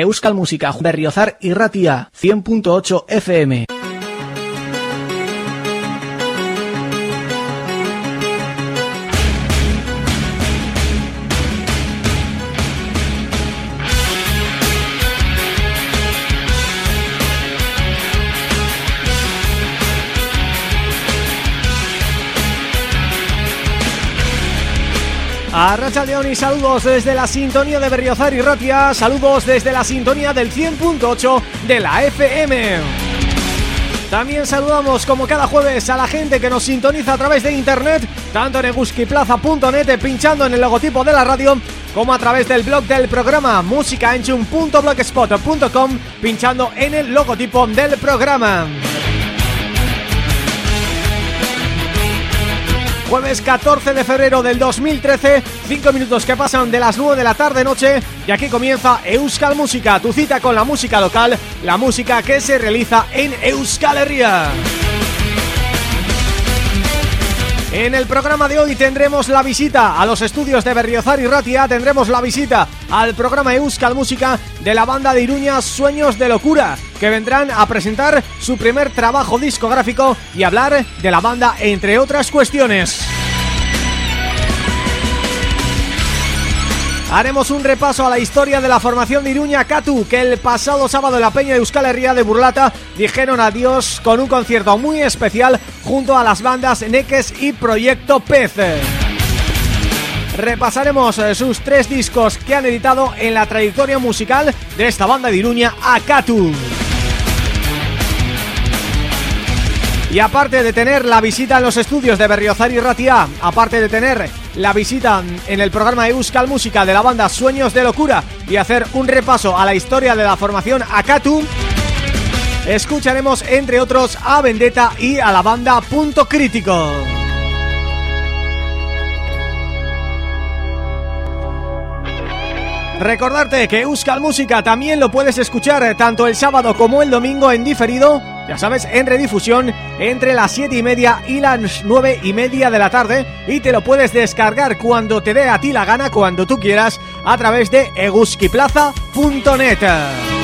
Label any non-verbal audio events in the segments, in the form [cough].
Euskal Música Berriozar y Ratia 100.8 FM A Racha León y saludos desde la sintonía de Berriozar y Ratia, saludos desde la sintonía del 100.8 de la FM. También saludamos como cada jueves a la gente que nos sintoniza a través de internet, tanto en eguskiplaza.net pinchando en el logotipo de la radio, como a través del blog del programa musicaenchun.blogspot.com pinchando en el logotipo del programa. Jueves 14 de febrero del 2013 5 minutos que pasan de las 9 de la tarde-noche Y aquí comienza Euskal Música Tu cita con la música local La música que se realiza en Euskal Herria en el programa de hoy tendremos la visita a los estudios de Berriozar y Ratia, tendremos la visita al programa Euskal Música de la banda de Iruña Sueños de Locura, que vendrán a presentar su primer trabajo discográfico y hablar de la banda entre otras cuestiones. Haremos un repaso a la historia de la formación de Iruña Katu Que el pasado sábado en la Peña de Euskal Herria de Burlata Dijeron adiós con un concierto muy especial Junto a las bandas Neques y Proyecto Pez Repasaremos eh, sus tres discos que han editado en la trayectoria musical de esta banda de Iruña, Akatu. Y aparte de tener la visita en los estudios de Berriozar y Ratia, aparte de tener la visita en el programa Euskal Música de la banda Sueños de Locura y hacer un repaso a la historia de la formación Akatu, escucharemos entre otros a Vendetta y a la banda Punto Crítico. Recordarte que Euskal Música también lo puedes escuchar tanto el sábado como el domingo en diferido ya sabes, en redifusión entre las 7 y media y las 9 y media de la tarde y te lo puedes descargar cuando te dé a ti la gana, cuando tú quieras, a través de eguskiplaza.net.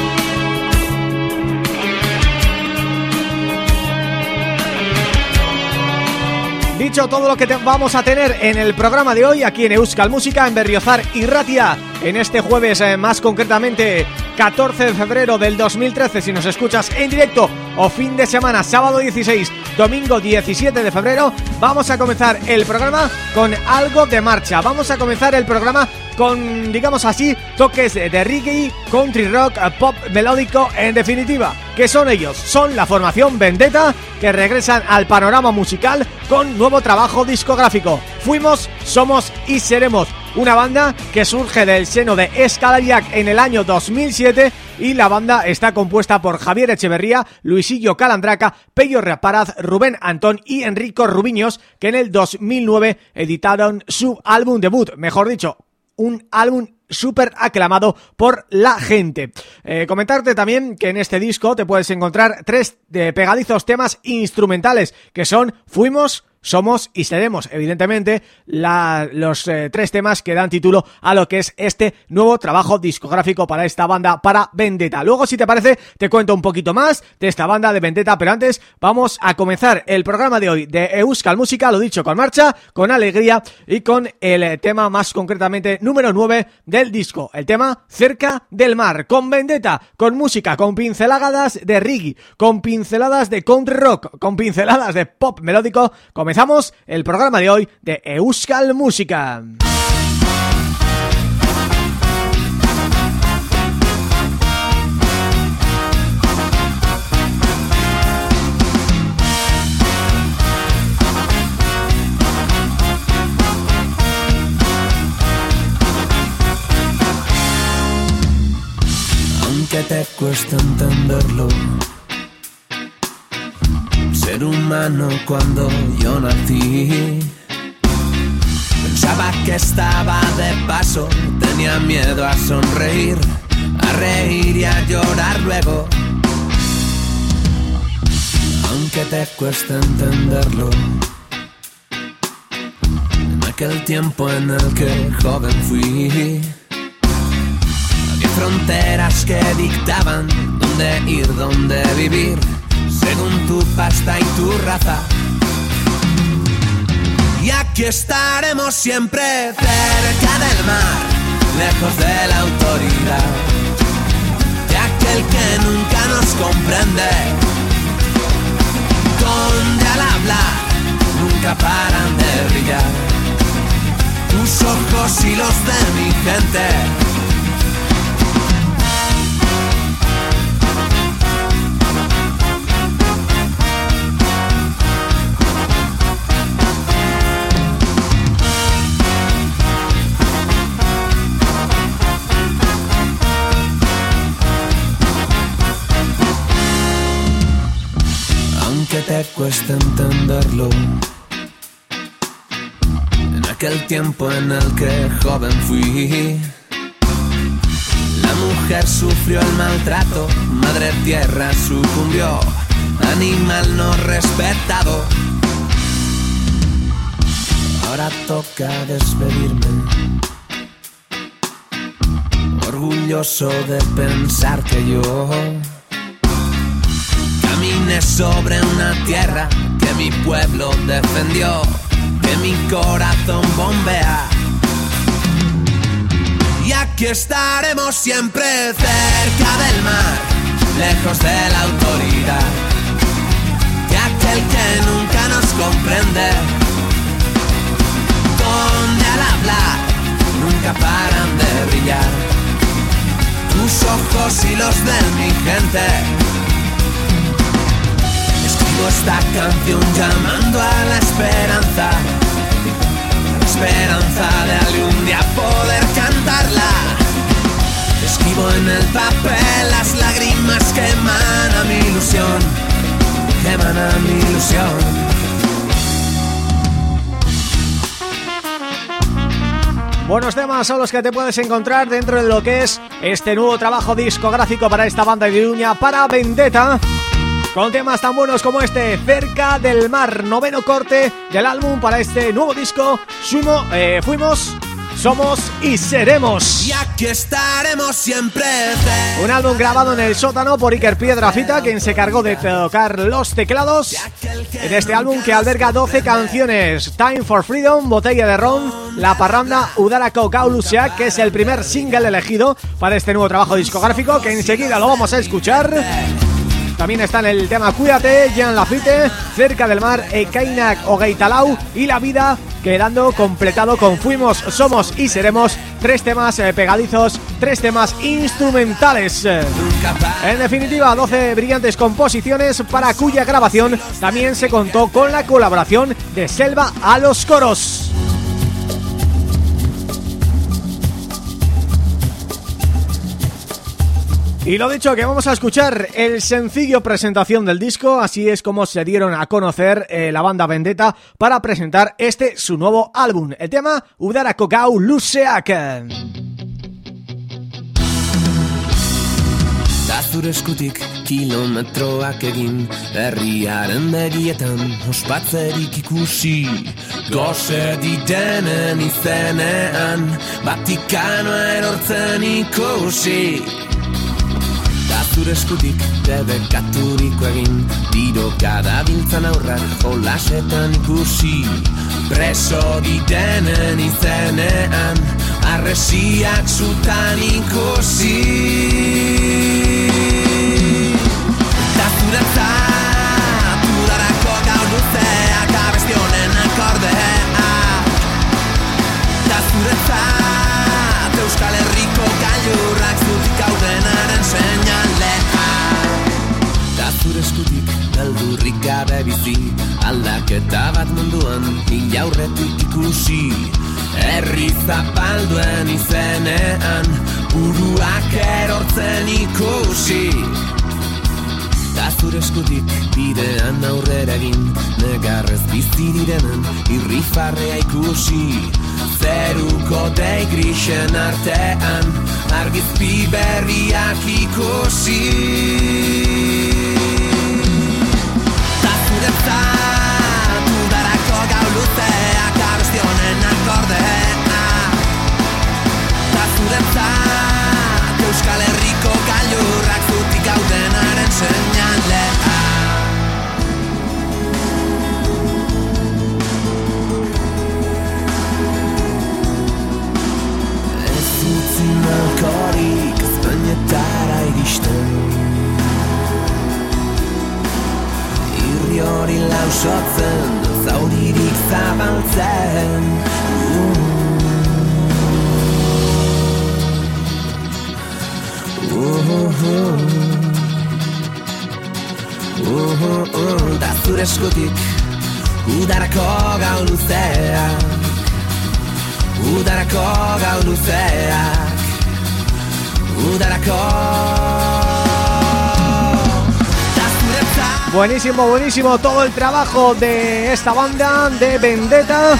Dicho todo lo que vamos a tener en el programa de hoy aquí en Euskal Música, en Berriozar y Ratia, en este jueves eh, más concretamente 14 de febrero del 2013 si nos escuchas en directo o fin de semana, sábado 16, domingo 17 de febrero, vamos a comenzar el programa con algo de marcha. Vamos a comenzar el programa con, digamos así, toques de reggae, country rock, pop melódico, en definitiva. ¿Qué son ellos? Son la formación Vendetta, que regresan al panorama musical con nuevo trabajo discográfico. Fuimos, somos y seremos una banda que surge del seno de Escalariac en el año 2007 y la banda está compuesta por Javier Echeverría, Luisillo Calandraca, Pello Reparaz, Rubén Antón y Enrico Rubiños que en el 2009 editaron su álbum debut, mejor dicho, un álbum súper aclamado por la gente. Eh, comentarte también que en este disco te puedes encontrar tres de pegadizos temas instrumentales que son Fuimos, somos y seremos, evidentemente, los eh, tres temas que dan título a lo que es este nuevo trabajo discográfico para esta banda, para Vendetta. Luego, si te parece, te cuento un poquito más de esta banda de Vendetta, pero antes vamos a comenzar el programa de hoy de Euskal Música, lo dicho, con marcha, con alegría y con el tema más concretamente número 9 del disco, el tema Cerca del Mar, con Vendetta, con música, con pinceladas de reggae, con pinceladas de country rock, con pinceladas de pop melódico, comenzamos el programa de hoy de Euskal Música. Aunque te cuesta entenderlo ser humano cuando yo nací. Pensaba que estaba de paso, tenía miedo a sonreír, a reír y a llorar luego. Aunque te cuesta entenderlo, en aquel tiempo en el que joven fui, había fronteras que dictaban dónde ir, dónde vivir según tu pasta y tu raza. Y aquí estaremos siempre cerca del mar, lejos de la autoridad, de aquel que nunca nos comprende, donde al hablar nunca paran de brillar, tus ojos y los de mi gente que te cuesta entenderlo. aquel tiempo en el que joven fui. La mujer sufrió el maltrato, madre tierra sucumbió, animal no respetado. Ahora toca despedirme. Orgulloso de pensar que yo caminé sobre una tierra que mi pueblo defendió, que mi corazón bombea y aquí estaremos siempre cerca del mar, lejos de la autoridad. De aquel que nunca nos comprende, donde al hablar nunca paran de brillar. Tus ojos y los de mi gente. Esta canción llamando a la esperanza esperanza de algún día poder cantarla. Escribo en el papel las lágrimas que emana mi ilusión, que emana mi ilusión. Buenos temas son los que te puedes encontrar dentro de lo que es este nuevo trabajo discográfico para esta banda de Iruña, para Vendetta con temas tan buenos como este, Cerca del Mar, noveno corte del álbum para este nuevo disco, Fuimos, eh, fuimos somos y seremos. Y aquí estaremos siempre. Un álbum grabado en el sótano por Iker Piedrafita, quien se cargó de tocar los teclados en este álbum que alberga 12 canciones. Time for Freedom, Botella de Ron, La Parranda, Udara Lucia, que es el primer single elegido para este nuevo trabajo discográfico, que enseguida lo vamos a escuchar. También están el tema Cuídate, Jean Lafite, Cerca del Mar, Ekainak o Gaitalau y La Vida, quedando completado con Fuimos, Somos y Seremos, tres temas eh, pegadizos, tres temas instrumentales. En definitiva, 12 brillantes composiciones para cuya grabación también se contó con la colaboración de Selva a los coros. Y lo dicho, que vamos a escuchar el sencillo presentación del disco, así es como se dieron a conocer eh, la banda Vendetta para presentar este su nuevo álbum, el tema Udara Kokau Luseak. zure eskutik kilometroak zure eskutik debekaturiko egin. Diro kada biltzan aurrak jolasetan ikusi. Preso ditenen izenean Arresiak zutan ikusi zure eskutik Beldurrik gabe bizi. Aldaketa bat munduan Inaurretik ikusi. Herri zapalduen izenean Uruak erortzen ikusi. Ta zure eskutik bidean aurrera egin Negarrez bizi direnen irri farrea ikusi. Zeruko dei grisen artean Argizpi berriak ikusi zuretzat Udarako gau luzeak abestionen akordea Ta zuretzat Euskal Herriko gailurrak zutik gaudenaren seinalea. Ez utzi malkorik ezpainetara iristen hori lausotzen Zauririk zabaltzen. Da zure eskutik Udarako gau luzeak. Udarako gau luzeak. Udarako Buenísimo, buenísimo todo el trabajo de esta banda de Vendetta.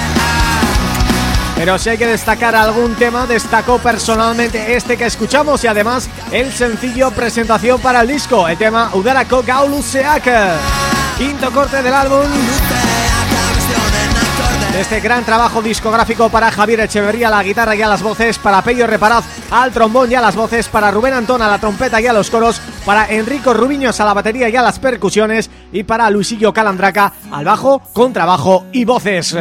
Pero si hay que destacar algún tema, destacó personalmente este que escuchamos y además el sencillo presentación para el disco, el tema Udarako Gauluseak, quinto corte del álbum este gran trabajo discográfico para Javier Echeverría la guitarra y a las voces, para Pello Reparaz al trombón y a las voces, para Rubén Antón a la trompeta y a los coros, para Enrico Rubiños a la batería y a las percusiones y para Luisillo Calandraca al bajo, contrabajo y voces.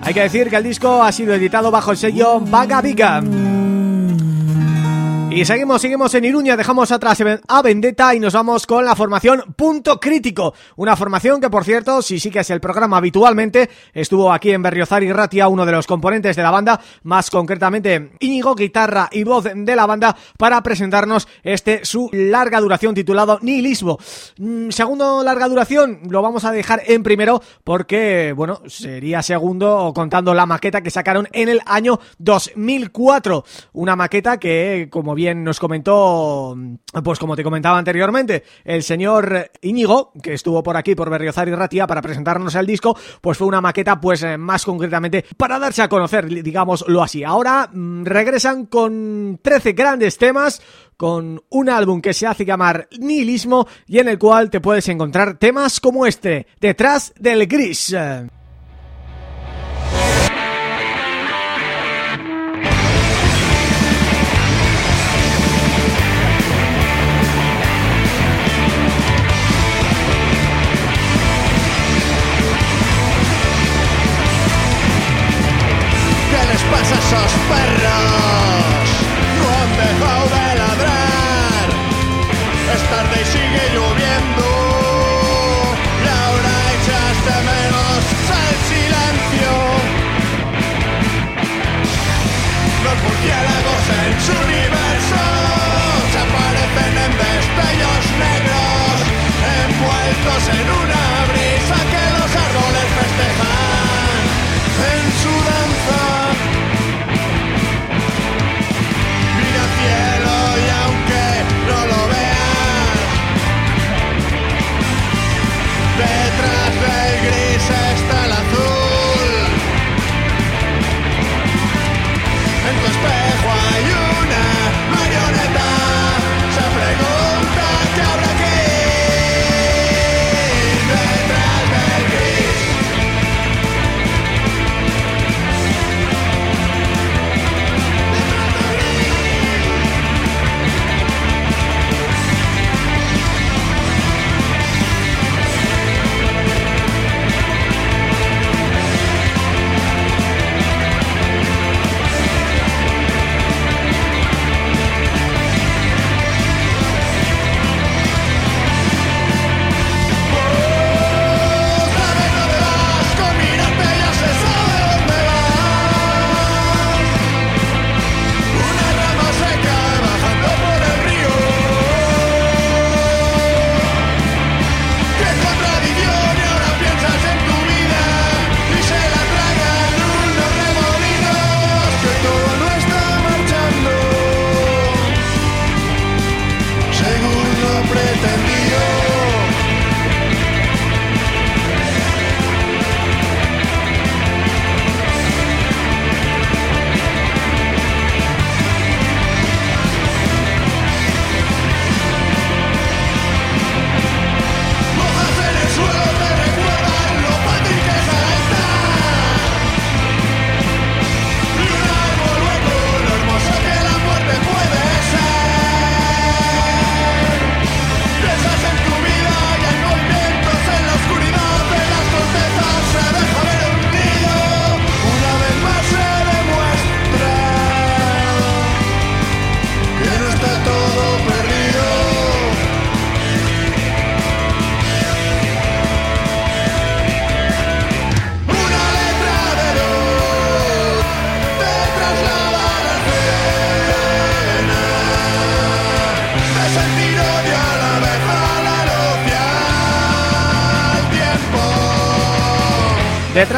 Hay que decir que el disco ha sido editado bajo el sello Vaga Viga. Y seguimos, seguimos en Iruña, dejamos atrás a Vendetta y nos vamos con la formación Punto Crítico. Una formación que, por cierto, si sí que es el programa habitualmente, estuvo aquí en Berriozar y Ratia, uno de los componentes de la banda, más concretamente Íñigo, guitarra y voz de la banda, para presentarnos este su larga duración titulado Nihilismo. Mm, segundo larga duración, lo vamos a dejar en primero porque, bueno, sería segundo contando la maqueta que sacaron en el año 2004. Una maqueta que, como bien nos comentó, pues como te comentaba anteriormente, el señor Íñigo, que estuvo por aquí, por Berriozar y Ratia, para presentarnos el disco, pues fue una maqueta, pues eh, más concretamente, para darse a conocer, digámoslo así. Ahora mm, regresan con 13 grandes temas, con un álbum que se hace llamar Nihilismo y en el cual te puedes encontrar temas como este, Detrás del Gris. Envueltos en una brisa que los árboles festejan en su danza. y aunque no lo veas, detrás del gris está el azul. En tu espejo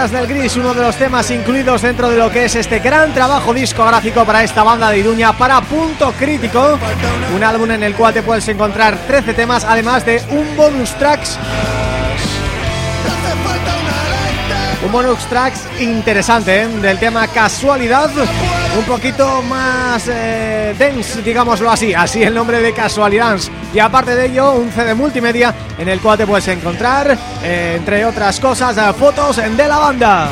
Del gris, uno de los temas incluidos dentro de lo que es este gran trabajo discográfico para esta banda de Iruña para Punto Crítico, un álbum en el cual te puedes encontrar 13 temas, además de un bonus tracks Un bonus tracks interesante ¿eh? del tema Casualidad. Un poquito más eh, dense, digámoslo así Así el nombre de Casualidad. Y aparte de ello, un CD multimedia En el cual te puedes encontrar, eh, entre otras cosas, fotos de la banda.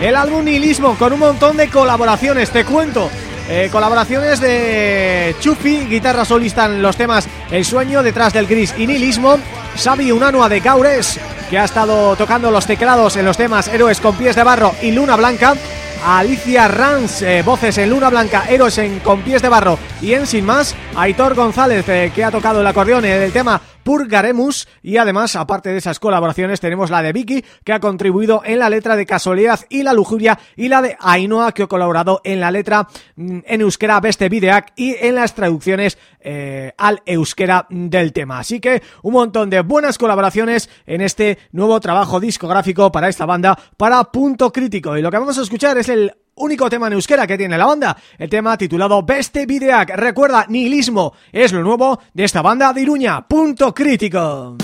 El álbum Nihilismo con un montón de colaboraciones, te cuento. Eh, colaboraciones de Chupi, guitarra solista en los temas El Sueño, Detrás del Gris y Nihilismo Xavi Unanua de Caures, que ha estado tocando los teclados en los temas Héroes con pies de barro y Luna Blanca. Alicia Ranz, eh, voces en Luna Blanca, Héroes Con pies de barro. Y en Sin Más Aitor González, eh, que ha tocado el acordeón en el tema Purgaremus y además, aparte de esas colaboraciones, tenemos la de Vicky, que ha contribuido en la letra de Casualidad y La Lujuria y la de Ainhoa, que ha colaborado en la letra mm, en euskera Beste Videac y en las traducciones eh, al euskera del tema. Así que un montón de buenas colaboraciones en este nuevo trabajo discográfico para esta banda, para Punto Crítico. Y lo que vamos a escuchar es el único tema en euskera que tiene la banda, el tema titulado Beste Videac. Recuerda, Nihilismo es lo nuevo de esta banda de Iruña, Punto Crítico.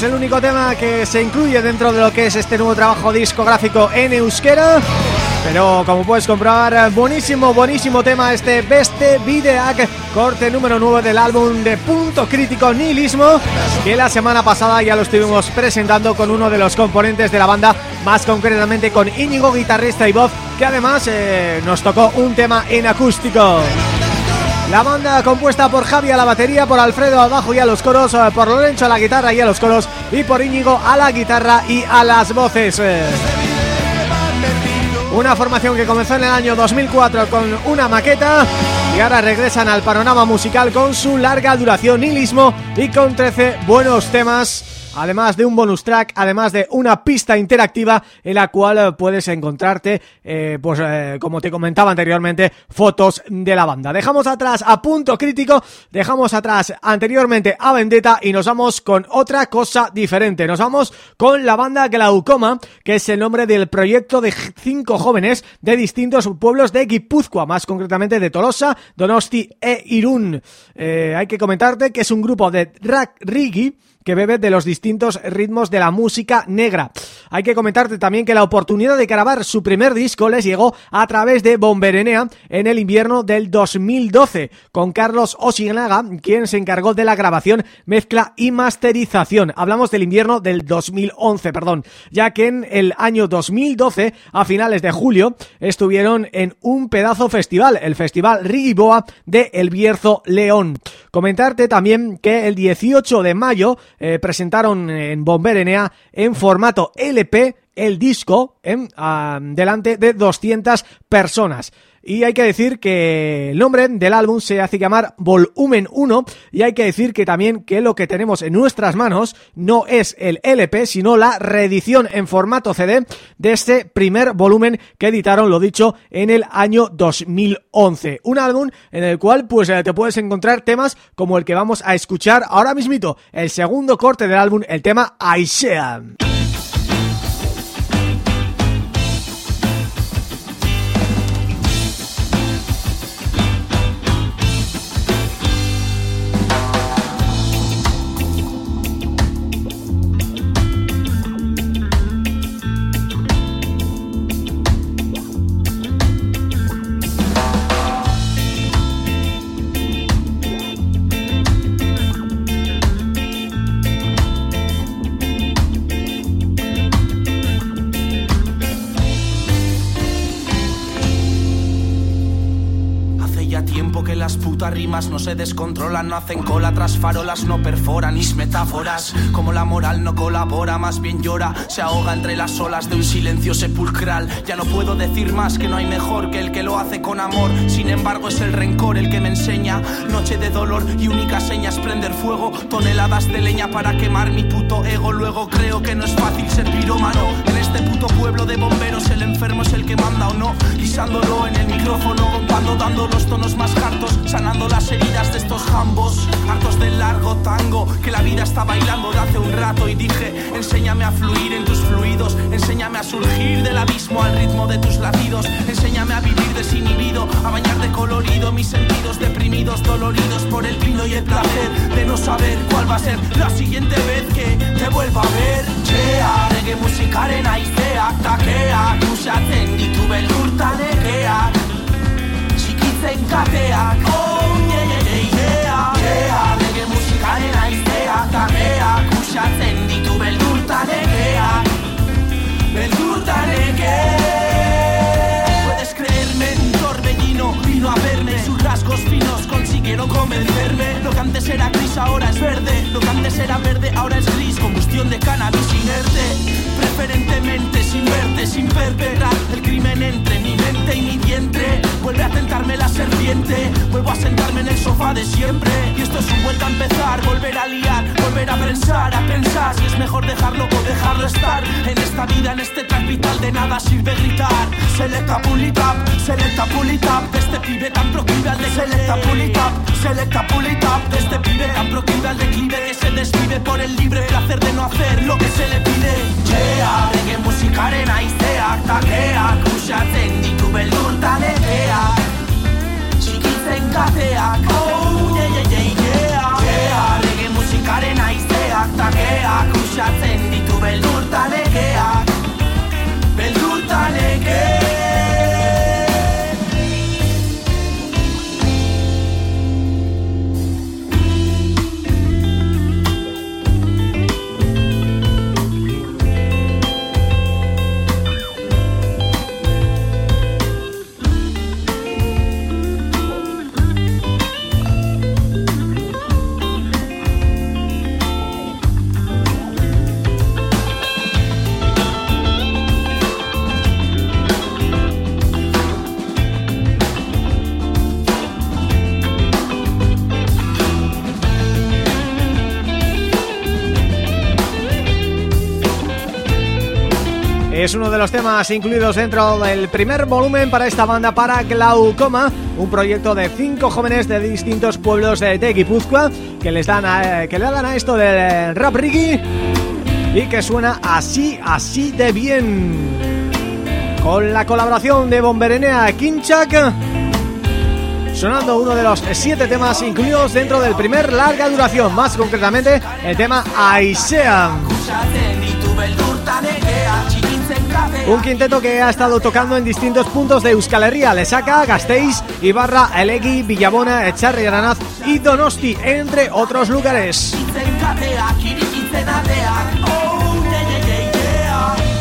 Es el único tema que se incluye dentro de lo que es este nuevo trabajo discográfico en euskera. Pero como puedes comprobar, buenísimo, buenísimo tema este Beste Videac Corte número 9 del álbum de Punto Crítico Nihilismo Que la semana pasada ya lo estuvimos presentando con uno de los componentes de la banda Más concretamente con Íñigo, guitarrista y voz Que además eh, nos tocó un tema en acústico la banda compuesta por Javi a la batería, por Alfredo al bajo y a los coros, eh, por Lorenzo a la guitarra y a los coros y por Íñigo a la guitarra y a las voces. Una formación que comenzó en el año 2004 con una maqueta y ahora regresan al panorama musical con su larga duración nihilismo y con 13 buenos temas además de un bonus track, además de una pista interactiva en la cual eh, puedes encontrarte, eh, pues eh, como te comentaba anteriormente, fotos de la banda. Dejamos atrás a Punto Crítico, dejamos atrás anteriormente a Vendetta y nos vamos con otra cosa diferente. Nos vamos con la banda Glaucoma, que es el nombre del proyecto de cinco jóvenes de distintos pueblos de Guipúzcoa, más concretamente de Tolosa, Donosti e Irún. hay que comentarte que es un grupo de rack rigi que bebe de los distintos ritmos de la música negra. Hay que comentarte también que la oportunidad de grabar su primer disco les llegó a través de Bomberenea en el invierno del 2012, con Carlos Osinaga, quien se encargó de la grabación, mezcla y masterización. Hablamos del invierno del 2011, perdón, ya que en el año 2012, a finales de julio, estuvieron en un pedazo festival, el Festival Rigiboa de El Bierzo León. Comentarte también que el 18 de mayo eh, presentaron en Bomberenea en formato LP el disco en, delante de 200 personas. Y hay que decir que el nombre del álbum se hace llamar Volumen 1 y hay que decir que también que lo que tenemos en nuestras manos no es el LP, sino la reedición en formato CD de este primer volumen que editaron, lo dicho, en el año 2011. Un álbum en el cual pues eh, te puedes encontrar temas como el que vamos a escuchar ahora mismito, el segundo corte del álbum, el tema Rimas no se descontrolan, no hacen cola tras farolas, no perforan mis metáforas. Como la moral no colabora, más bien llora, se ahoga entre las olas de un silencio sepulcral. Ya no puedo decir más que no hay mejor que el que lo hace con amor. Sin embargo, es el rencor el que me enseña. Noche de dolor y única seña es prender fuego. Toneladas de leña para quemar mi puto ego. Luego creo que no es fácil ser pirómano. En este puto pueblo de bomberos, el enfermo es el que manda o no. Guisándolo en el micrófono, cuando dando los tonos más hartos, sanando las heridas de estos jambos, hartos del largo tango que la vida está bailando de hace un rato y dije, enséñame a fluir en tus fluidos, enséñame a surgir del abismo al ritmo de tus latidos, enséñame a vivir desinhibido, a bañar de colorido mis sentidos deprimidos, doloridos por el vino y el placer de no saber cuál va a ser la siguiente vez que te vuelva a ver. Chea, reggae musikaren aizeak takea, kusatzen ditu beldurta negeak, txikitzen kateak, oh aizeak tageak, kusatzen ditu beldurta negeak, beldurta. Puedes creerme, un torbellino vino a verme, sus rasgos finos consiguieron convencerme. Lo que antes era gris ahora es verde, lo que antes era verde ahora es gris, combustión de cannabis inerte. Preferentemente sin verte, sin perpetrar el crimen entre mi mente y mi vientre. Vuelve a tentarme la serpiente, vuelvo a sentarme en el sofá de siempre. Y esto es un vuelta a empezar, volver a liar, volver a pensar, a pensar si es mejor dejarlo o dejarlo estar. En esta vida, en este track de nada sirve gritar. Selecta pulitap, selecta pulitap, de este pibe tan proclive al de selecta pulitap, selecta pulitap, de este pibe tan proclive al declive que se desvive por el libre placer de no hacer lo que se le pide. Yeah, Rege musikaren aizeak takeak Usatzen ditu beldur taleteak Txikitzen kateak Oh, ye, ye, ye, yeah Jea, rege musikaren aizeak takeak Usatzen ditu beldur taleteak es uno de los temas incluidos dentro del primer volumen para esta banda para Glaucoma, un proyecto de cinco jóvenes de distintos pueblos de, Guipúzcoa que les dan que le dan a esto del rap reggae y que suena así, así de bien. Con la colaboración de Bomberenea Kinchak sonando uno de los siete temas incluidos dentro del primer larga duración, más concretamente el tema Aisea. Un quinteto que ha estado tocando en distintos puntos de Euskal Herria, Lesaca, Gasteiz, Ibarra, Elegui, Villabona, Echarri, Aranaz y Donosti, entre otros lugares.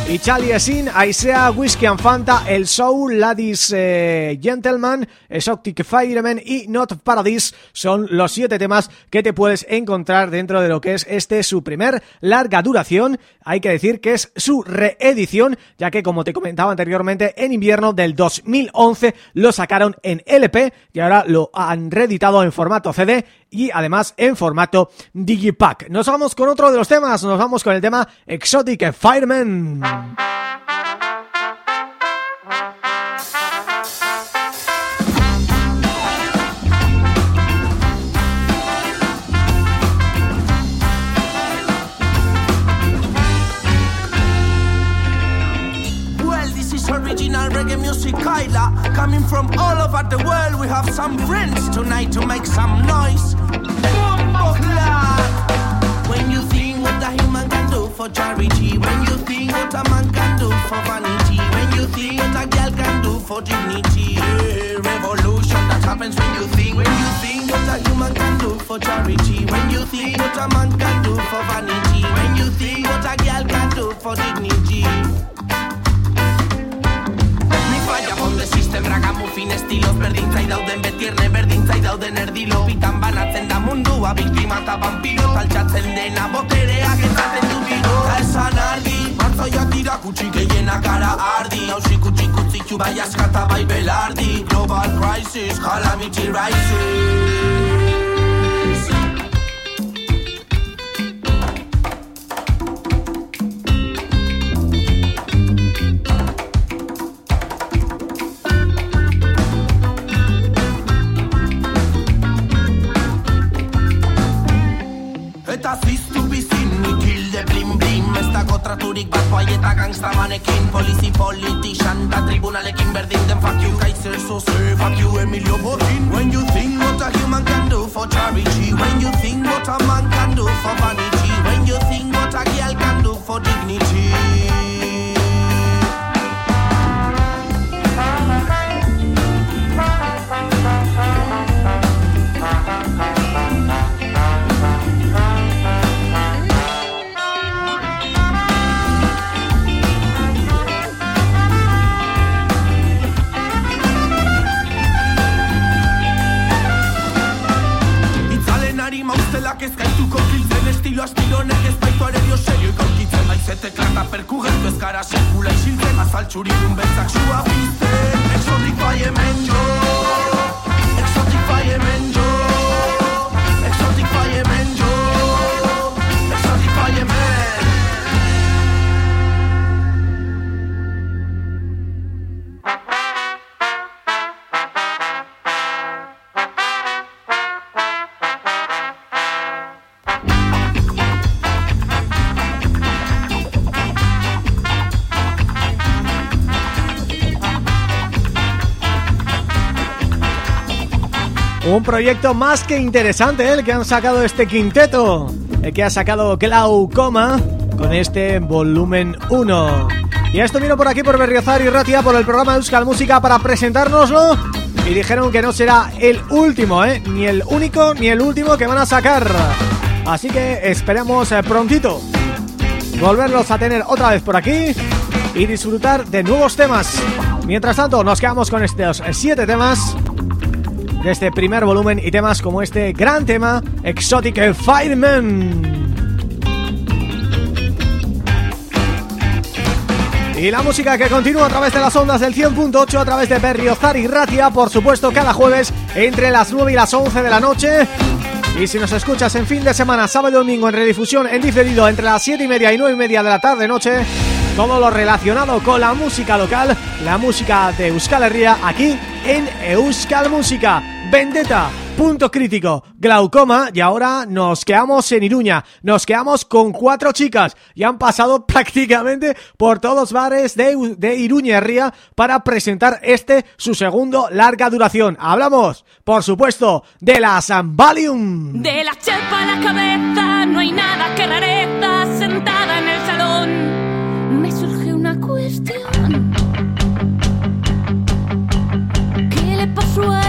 Y Charlie Sin, Aisea, Whiskey and Fanta, El Soul, Ladies eh, Gentleman, Exotic Fireman y Not Paradise son los siete temas que te puedes encontrar dentro de lo que es este su primer larga duración. Hay que decir que es su reedición, ya que como te comentaba anteriormente, en invierno del 2011 lo sacaron en LP y ahora lo han reeditado en formato CD y además en formato Digipack. Nos vamos con otro de los temas, nos vamos con el tema Exotic Fireman. Music Kyla Coming from all over the world. We have some friends tonight to make some noise. When you think what a human can do for charity When you think what a man can do for vanity When you think what a girl can do for dignity. Yeah, Revolution that happens when you think When you think what a human can do for charity When you think what a man can do for vanity When you think what a girl can do for dignity Onde system ragamuffin estilos Berdintzai dauden betierne Berdintzai dauden erdilo. Bitan banatzen da mundua Biktima eta vampiro. Taltxatzen dena botereak ezaten du biro esan argi Martzaiak irakutsi gehiena gara ardi. Hausik utxik utzitxu bai askata bai belardi. Global crisis, calamity rises traturik bat bai eta gangsta Polizi politician da tribunalekin berdin den Fuck you Kaiser fuck you Emilio Botin When you think what a human can do for charity When you think what a man can do for vanity When you think what a girl can do for dignity Txapelketak ez gaituko kiltzen estilo aspironek ez baitu arerio serio ikorkitzen Naizete klata perku gertu ez gara sekula isiltzen Azaltxurikun beltzak sua bizten Exotik bai hemen jo Exotik bai hemen jo Un proyecto más que interesante ¿eh? el que han sacado este quinteto El que ha sacado Glaucoma con este volumen 1 Y esto vino por aquí por Berriozar y Ratia por el programa de Euskal Música para presentárnoslo Y dijeron que no será el último, ¿eh? ni el único ni el último que van a sacar Así que esperemos eh, prontito volverlos a tener otra vez por aquí y disfrutar de nuevos temas. Mientras tanto, nos quedamos con estos siete temas de este primer volumen y temas como este gran tema, Exotic Fireman. Y la música que continúa a través de las ondas del 100.8 a través de Berriozar y Ratia, por supuesto cada jueves entre las 9 y las 11 de la noche. Y si nos escuchas en fin de semana, sábado y domingo en redifusión en diferido entre las 7 y media y 9 y media de la tarde noche, todo lo relacionado con la música local, la música de Euskal Herria, aquí en Euskal Música. Vendetta, punto crítico, glaucoma y ahora nos quedamos en Iruña, nos quedamos con cuatro chicas y han pasado [laughs] prácticamente por todos los bares de, de Iruña Herria para presentar este, su segundo larga duración. Hablamos, por supuesto, de la Zambalium. De la chepa a la cabeza no hay nada que rareza sentada en el salón. Cuestión. ¿Qué le pasó a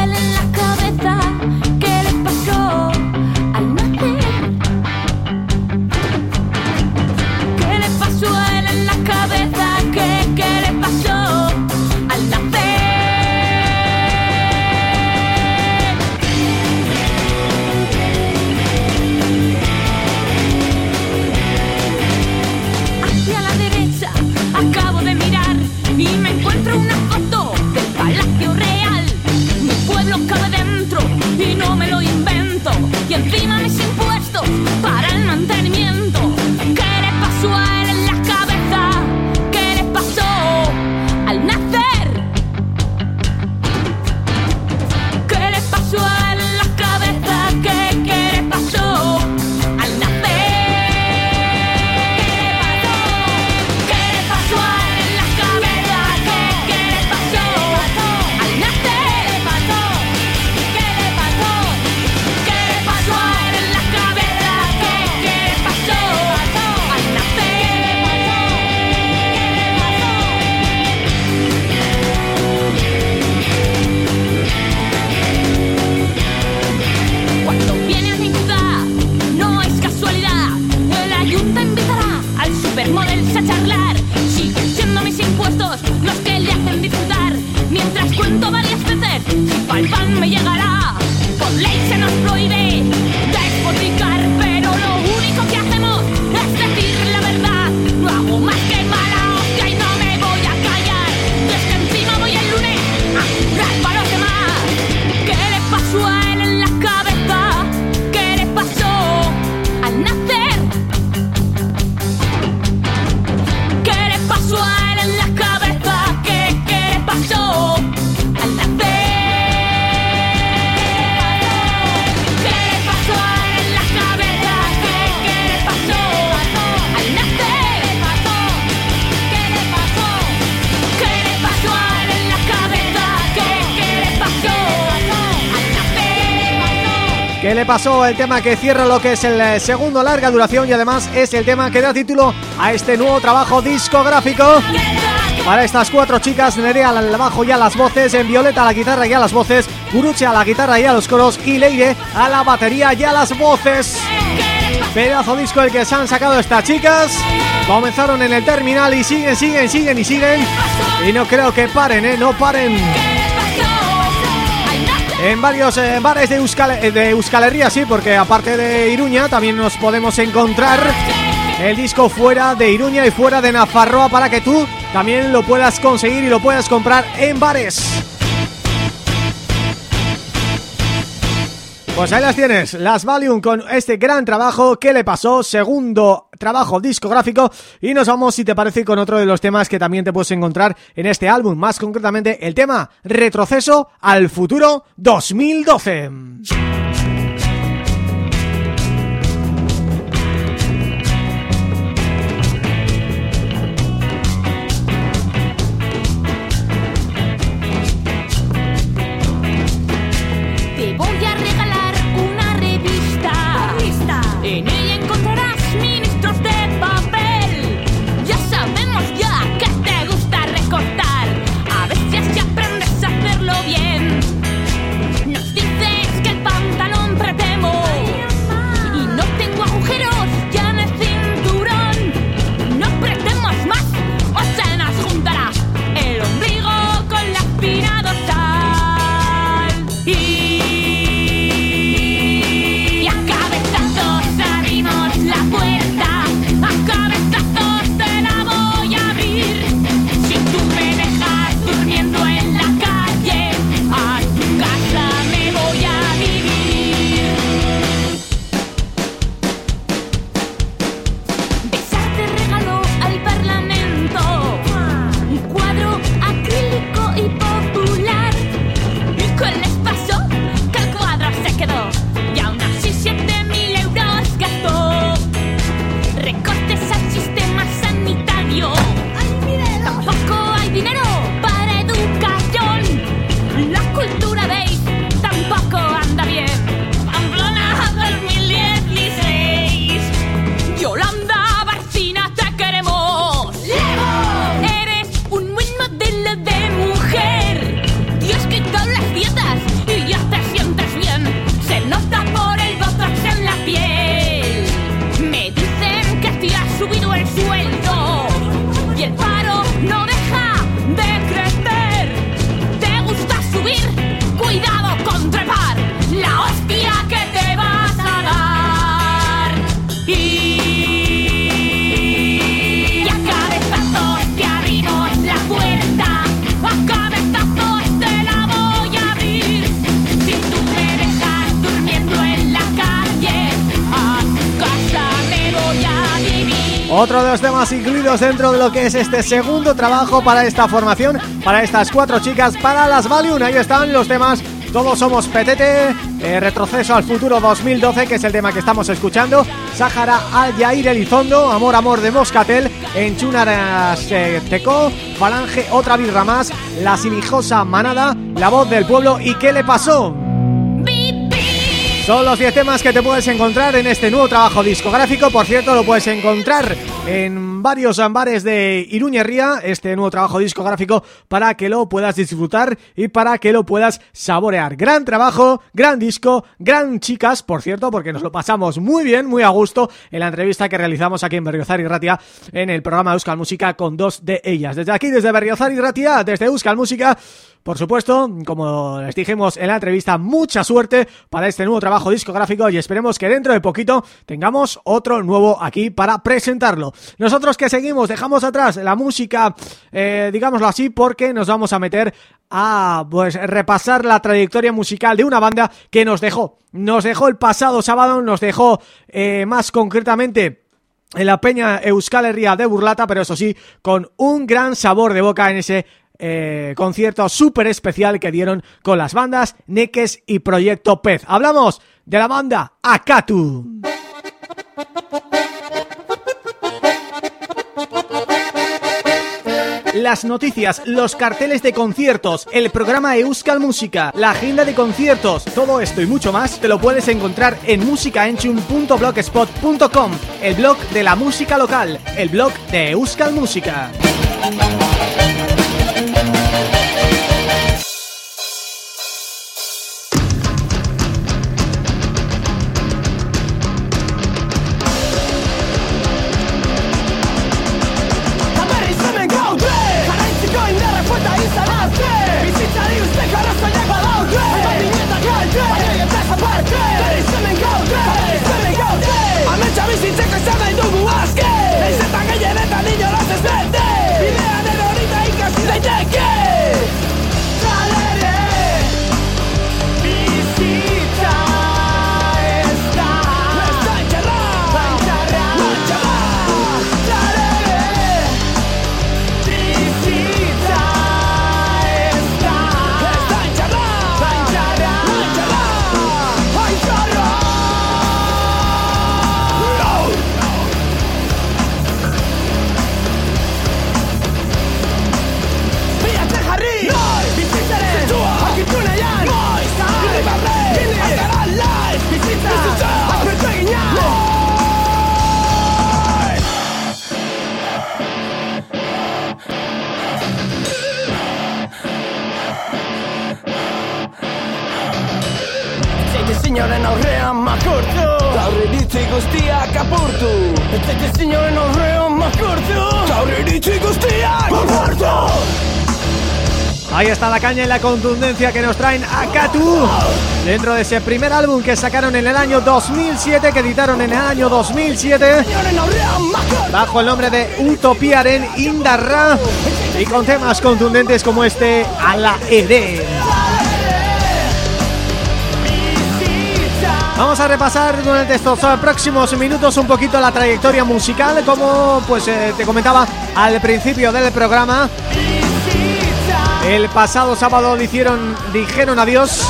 ¿Qué le pasó? El tema que cierra lo que es el eh, segundo larga duración y además es el tema que da título a este nuevo trabajo discográfico para estas cuatro chicas, Nerea al bajo y a las voces, en Violeta a la guitarra y a las voces, Guruche a la guitarra y a los coros y Leire a la batería y a las voces. Pedazo disco el que se han sacado estas chicas Comenzaron en el terminal y siguen, siguen, siguen y siguen Y no creo que paren, ¿eh? No paren en varios eh, bares de Euskal, eh, sí, porque aparte de Iruña también nos podemos encontrar el disco fuera de Iruña y fuera de Nafarroa para que tú también lo puedas conseguir y lo puedas comprar en bares. Pues ahí las tienes, las Valium con este gran trabajo que le pasó, segundo trabajo discográfico y nos vamos, si te parece, con otro de los temas que también te puedes encontrar en este álbum, más concretamente el tema Retroceso al Futuro 2012. Otro de los temas incluidos dentro de lo que es este segundo trabajo para esta formación, para estas cuatro chicas, para las Valium. Ahí están los temas todos somos Petete, eh, Retroceso al Futuro 2012, que es el tema que estamos escuchando, Sahara al Yair Elizondo, Amor Amor de Moscatel, Enchunaras eh, Teco, Falange Otra Birra Más, La Silijosa Manada, La Voz del Pueblo y ¿Qué le pasó? Son los 10 temas que te puedes encontrar en este nuevo trabajo discográfico, por cierto lo puedes encontrar en varios bares de Iruñería, este nuevo trabajo discográfico para que lo puedas disfrutar y para que lo puedas saborear. Gran trabajo, gran disco, gran chicas, por cierto, porque nos lo pasamos muy bien, muy a gusto en la entrevista que realizamos aquí en Berriozar y Ratia en el programa Euskal Música con dos de ellas. Desde aquí, desde Berriozar y Ratia, desde Euskal Música por supuesto, como les dijimos en la entrevista, mucha suerte para este nuevo trabajo discográfico y esperemos que dentro de poquito tengamos otro nuevo aquí para presentarlo. Nosotros que seguimos, dejamos atrás la música, eh, digámoslo así, porque nos vamos a meter a pues repasar la trayectoria musical de una banda que nos dejó. Nos dejó el pasado sábado, nos dejó eh, más concretamente en la Peña Euskal Herria de Burlata, pero eso sí, con un gran sabor de boca en ese eh, concierto súper especial que dieron con las bandas Neques y Proyecto Pez. Hablamos de la banda Akatu. las noticias, los carteles de conciertos, el programa Euskal Música, la agenda de conciertos, todo esto y mucho más te lo puedes encontrar en musicaenchum.blogspot.com, el blog de la música local, el blog de Euskal Música. Ahí está la caña y la contundencia que nos traen Akatu Dentro de ese primer álbum que sacaron en el año 2007 Que editaron en el año 2007 Bajo el nombre de Utopiaren Indarra Y con temas contundentes como este A la Ede Vamos a repasar durante estos próximos minutos un poquito la trayectoria musical Como pues eh, te comentaba al principio del programa el pasado sábado dijeron, dijeron adiós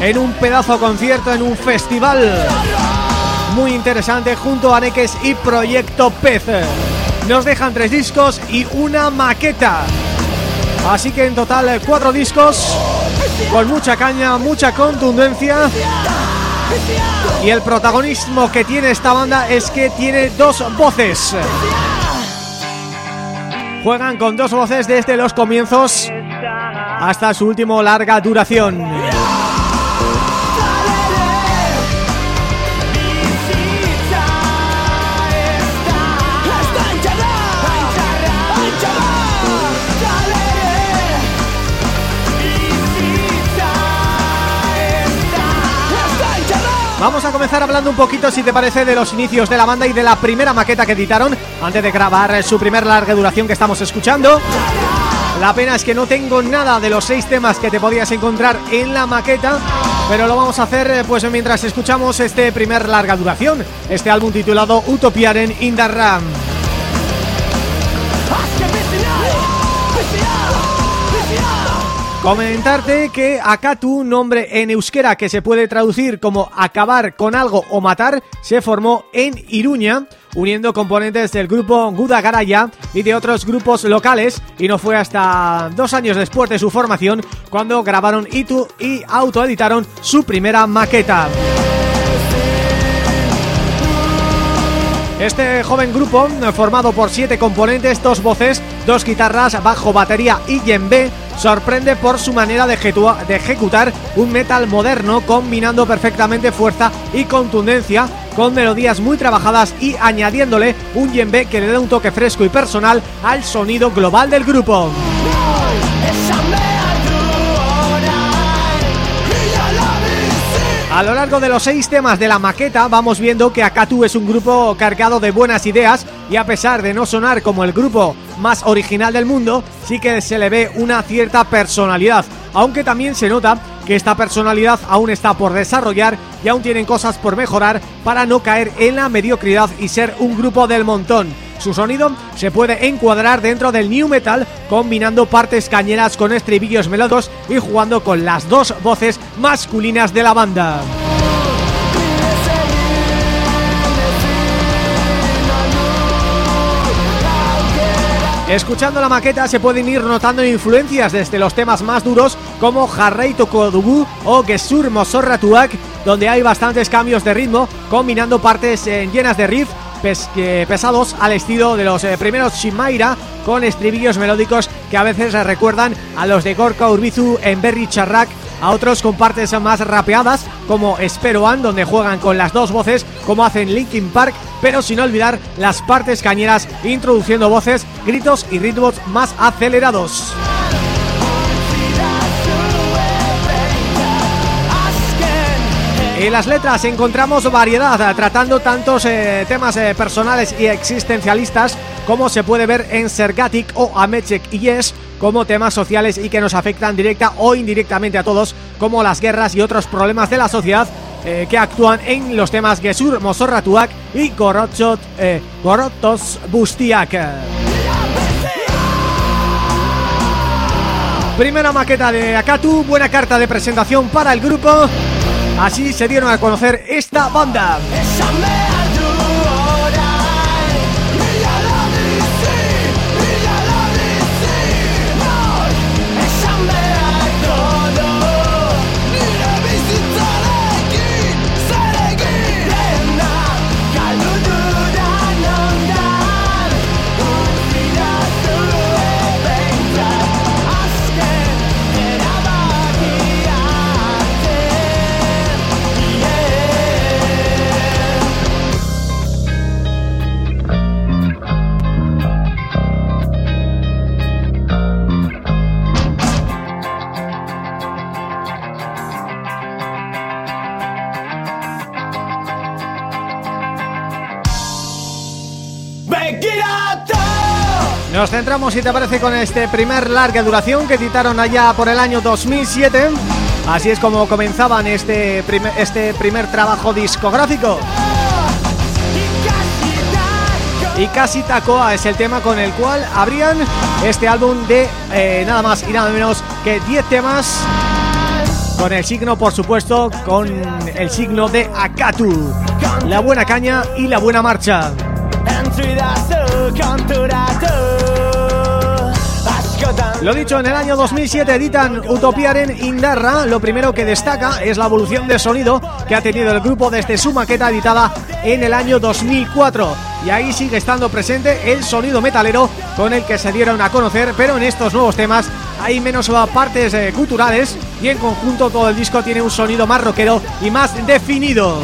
en un pedazo concierto, en un festival muy interesante junto a Neques y Proyecto Pez. Nos dejan tres discos y una maqueta. Así que en total cuatro discos con mucha caña, mucha contundencia y el protagonismo que tiene esta banda es que tiene dos voces. Juegan con dos voces desde los comienzos hasta su último larga duración. Vamos a comenzar hablando un poquito, si te parece, de los inicios de la banda y de la primera maqueta que editaron antes de grabar su primer larga duración que estamos escuchando. La pena es que no tengo nada de los seis temas que te podías encontrar en la maqueta Pero lo vamos a hacer eh, pues mientras escuchamos este primer larga duración Este álbum titulado Utopiaren in Comentarte que Akatu, nombre en euskera que se puede traducir como acabar con algo o matar, se formó en Iruña, uniendo componentes del grupo Guda Garaya y de otros grupos locales y no fue hasta dos años después de su formación cuando grabaron Itu y autoeditaron su primera maqueta. Este joven grupo, formado por siete componentes, dos voces, dos guitarras, bajo, batería y yembe, sorprende por su manera de, ejecutar un metal moderno combinando perfectamente fuerza y contundencia con melodías muy trabajadas y añadiéndole un yembe que le da un toque fresco y personal al sonido global del grupo. A lo largo de los seis temas de la maqueta vamos viendo que Akatu es un grupo cargado de buenas ideas y a pesar de no sonar como el grupo más original del mundo, sí que se le ve una cierta personalidad, aunque también se nota que esta personalidad aún está por desarrollar y aún tienen cosas por mejorar para no caer en la mediocridad y ser un grupo del montón. Su sonido se puede encuadrar dentro del new metal combinando partes cañeras con estribillos melodos y jugando con las dos voces masculinas de la banda. Escuchando la maqueta se pueden ir notando influencias desde los temas más duros como Harrei Tokodugu o Gesur Mosorratuak donde hay bastantes cambios de ritmo combinando partes llenas de riff pesados al estilo de los eh, primeros Shimaira con estribillos melódicos que a veces recuerdan a los de Gorka Urbizu en Berry Charrak a otros con partes más rapeadas como Esperoan donde juegan con las dos voces como hacen Linkin Park pero sin olvidar las partes cañeras introduciendo voces, gritos y ritmos más acelerados. En las letras encontramos variedad, tratando tantos eh, temas eh, personales y existencialistas como se puede ver en Sergatic o Amechek y Yes, como temas sociales y que nos afectan directa o indirectamente a todos, como las guerras y otros problemas de la sociedad eh, que actúan en los temas Gesur Mosorratuak y Gorotot, Gorotos Bustiak. Primera maqueta de Akatu, buena carta de presentación para el grupo Así se dieron a conocer esta banda. Si te parece, con este primer larga duración que editaron allá por el año 2007. Así es como comenzaban este primer, este primer trabajo discográfico. Y Casi Tacoa es el tema con el cual abrían este álbum de eh, nada más y nada menos que 10 temas con el signo, por supuesto, con el signo de Akatu. La buena caña y la buena marcha. Lo dicho, en el año 2007 editan Utopiaren Indarra. Lo primero que destaca es la evolución de sonido que ha tenido el grupo desde su maqueta editada en el año 2004 Y ahí sigue estando presente el sonido metalero con el que se dieron a conocer Pero en estos nuevos temas hay menos partes eh, culturales Y en conjunto todo el disco tiene un sonido más rockero y más definido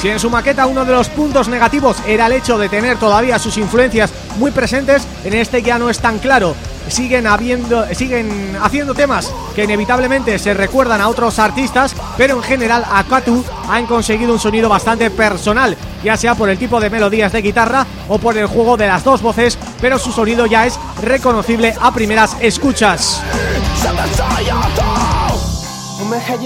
Si en su maqueta uno de los puntos negativos era el hecho de tener todavía sus influencias muy presentes, en este ya no es tan claro. Siguen habiendo siguen haciendo temas que inevitablemente se recuerdan a otros artistas, pero en general Akatu han conseguido un sonido bastante personal, ya sea por el tipo de melodías de guitarra o por el juego de las dos voces, pero su sonido ya es reconocible a primeras escuchas.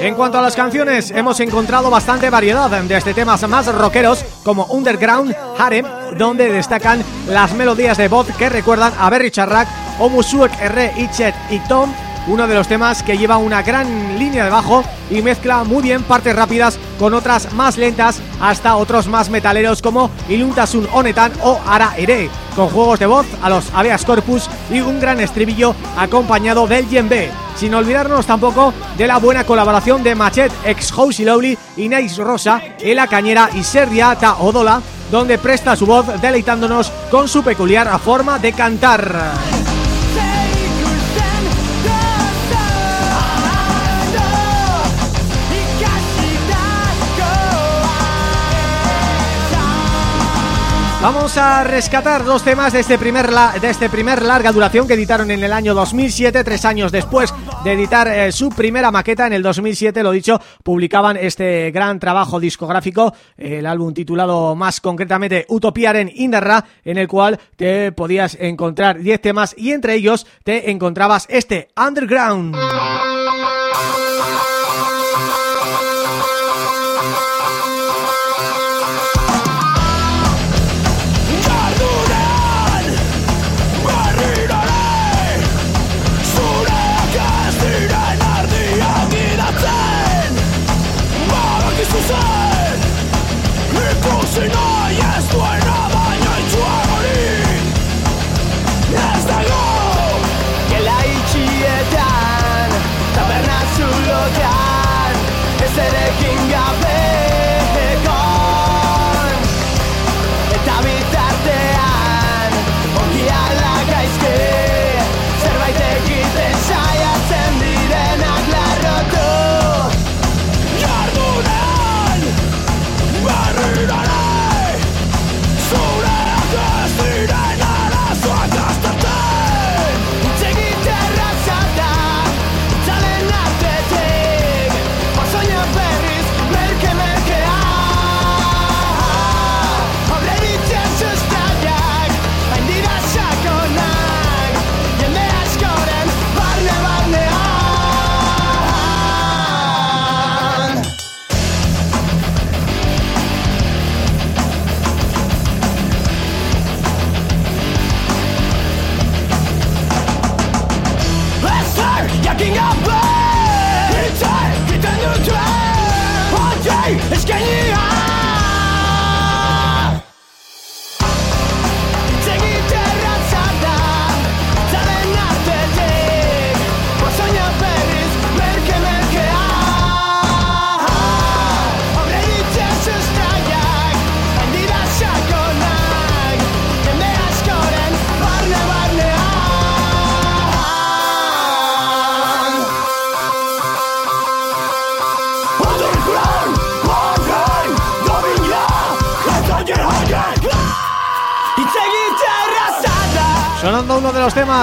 En cuanto a las canciones, hemos encontrado bastante variedad desde temas más rockeros como Underground, Harem, donde destacan las melodías de voz que recuerdan a Berry Charrac o Musuek R, Ichet y Tom uno de los temas que lleva una gran línea de bajo y mezcla muy bien partes rápidas con otras más lentas hasta otros más metaleros como Iluntasun Onetan o Ara Ere, con juegos de voz a los Aveas Corpus y un gran estribillo acompañado del Yembe, sin olvidarnos tampoco de la buena colaboración de Machet, ex Housey Lowly Nice Rosa en la cañera y Serdia Ta Odola, donde presta su voz deleitándonos con su peculiar forma de cantar. Vamos a rescatar dos temas de este primer de este primer larga duración que editaron en el año 2007, tres años después de editar eh, su primera maqueta en el 2007, lo dicho, publicaban este gran trabajo discográfico, el álbum titulado más concretamente Utopiaren Inderra, en el cual te podías encontrar 10 temas y entre ellos te encontrabas este Underground.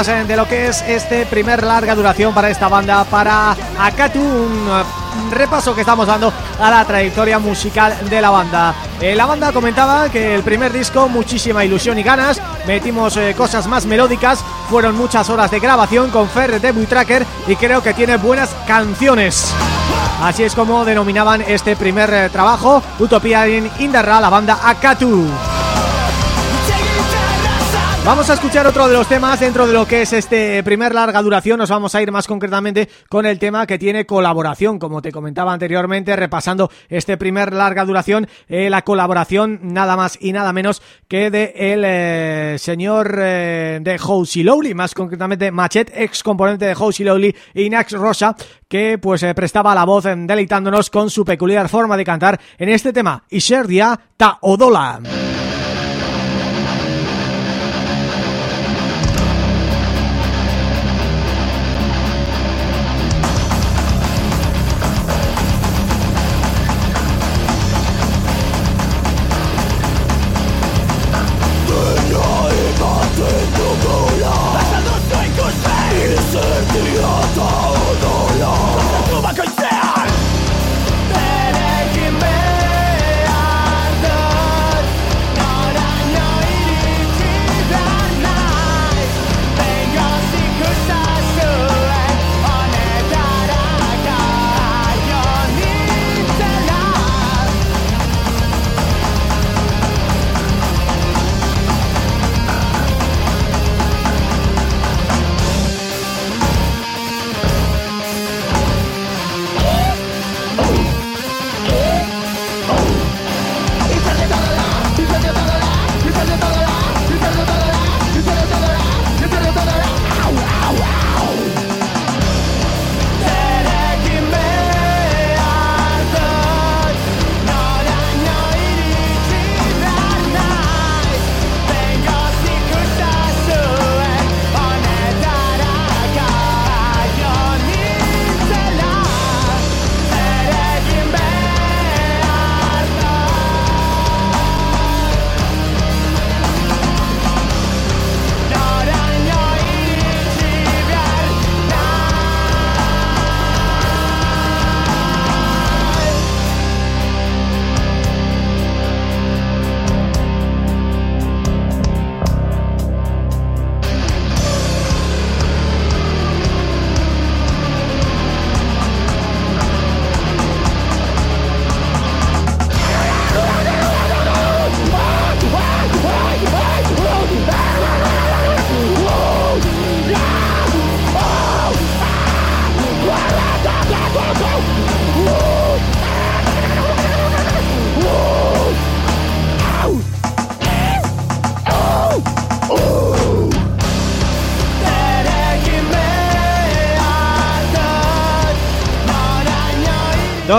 Eh, de lo que es este primer larga duración para esta banda, para Akatu, un repaso que estamos dando a la trayectoria musical de la banda. Eh, la banda comentaba que el primer disco, muchísima ilusión y ganas, metimos eh, cosas más melódicas, fueron muchas horas de grabación con Fer de Tracker y creo que tiene buenas canciones. Así es como denominaban este primer trabajo, Utopía en Indarra, la banda Akatu. Vamos a escuchar otro de los temas dentro de lo que es este primer larga duración. Nos vamos a ir más concretamente con el tema que tiene colaboración. Como te comentaba anteriormente, repasando este primer larga duración, eh, la colaboración nada más y nada menos que de el eh, señor eh, de Housey Lowly, más concretamente Machet, ex componente de Housey Lowly y Nax Rosa, que pues prestaba la voz deleitándonos con su peculiar forma de cantar en este tema, Isherdia Ta Odola.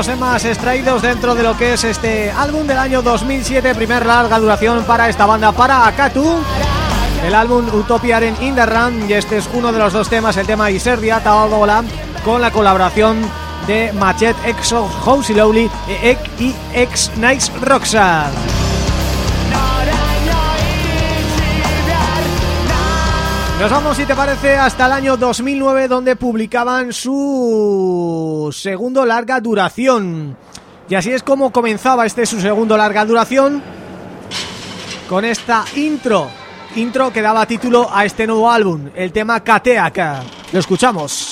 Dos temas extraídos dentro de lo que es este álbum del año 2007, primer larga duración para esta banda, para Akatu. El álbum Utopiaren in the Run y este es uno de los dos temas, el tema Iserdia Taodola, con la colaboración de Machet, Exo, Housey Lowly y Ex Nice Rockstar. Nos vamos, si te parece, hasta el año 2009 donde publicaban su segundo larga duración. Y así es como comenzaba este su segundo larga duración con esta intro. Intro que daba título a este nuevo álbum, el tema Kateaka. Lo escuchamos.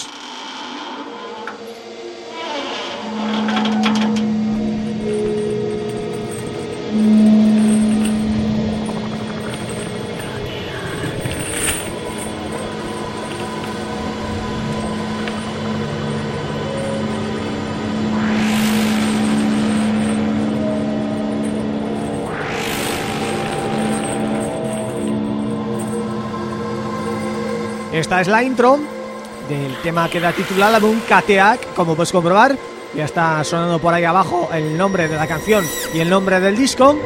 Esta es la intro del tema que da al álbum Kateak, como puedes comprobar. Ya está sonando por ahí abajo el nombre de la canción y el nombre del disco.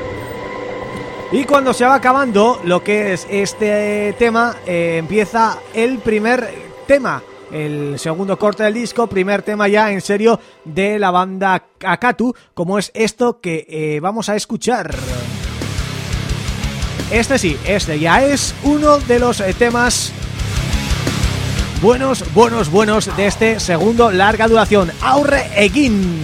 Y cuando se va acabando lo que es este tema, eh, empieza el primer tema, el segundo corte del disco, primer tema ya en serio de la banda Akatu, como es esto que eh, vamos a escuchar. Este sí, este ya es uno de los eh, temas buenos, buenos, buenos de este segundo larga duración, Aurre Egin.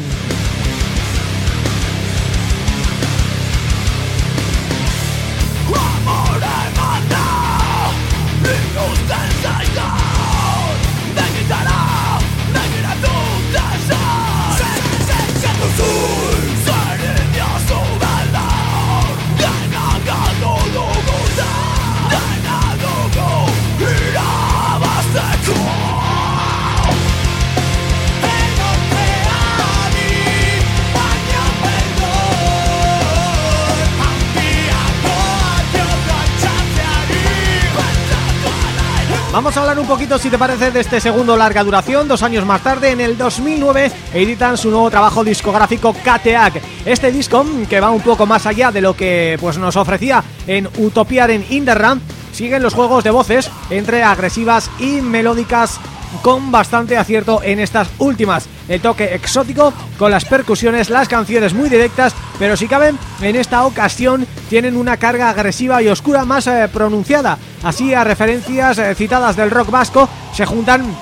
Vamos a hablar un poquito, si te parece, de este segundo larga duración. Dos años más tarde, en el 2009, editan su nuevo trabajo discográfico Kateak. Este disco, que va un poco más allá de lo que pues nos ofrecía en Utopiaren in the Run, siguen los juegos de voces entre agresivas y melódicas con bastante acierto en estas últimas. El toque exótico con las percusiones, las canciones muy directas, pero si caben, en esta ocasión tienen una carga agresiva y oscura más eh, pronunciada. Así a referencias eh, citadas del rock vasco se juntan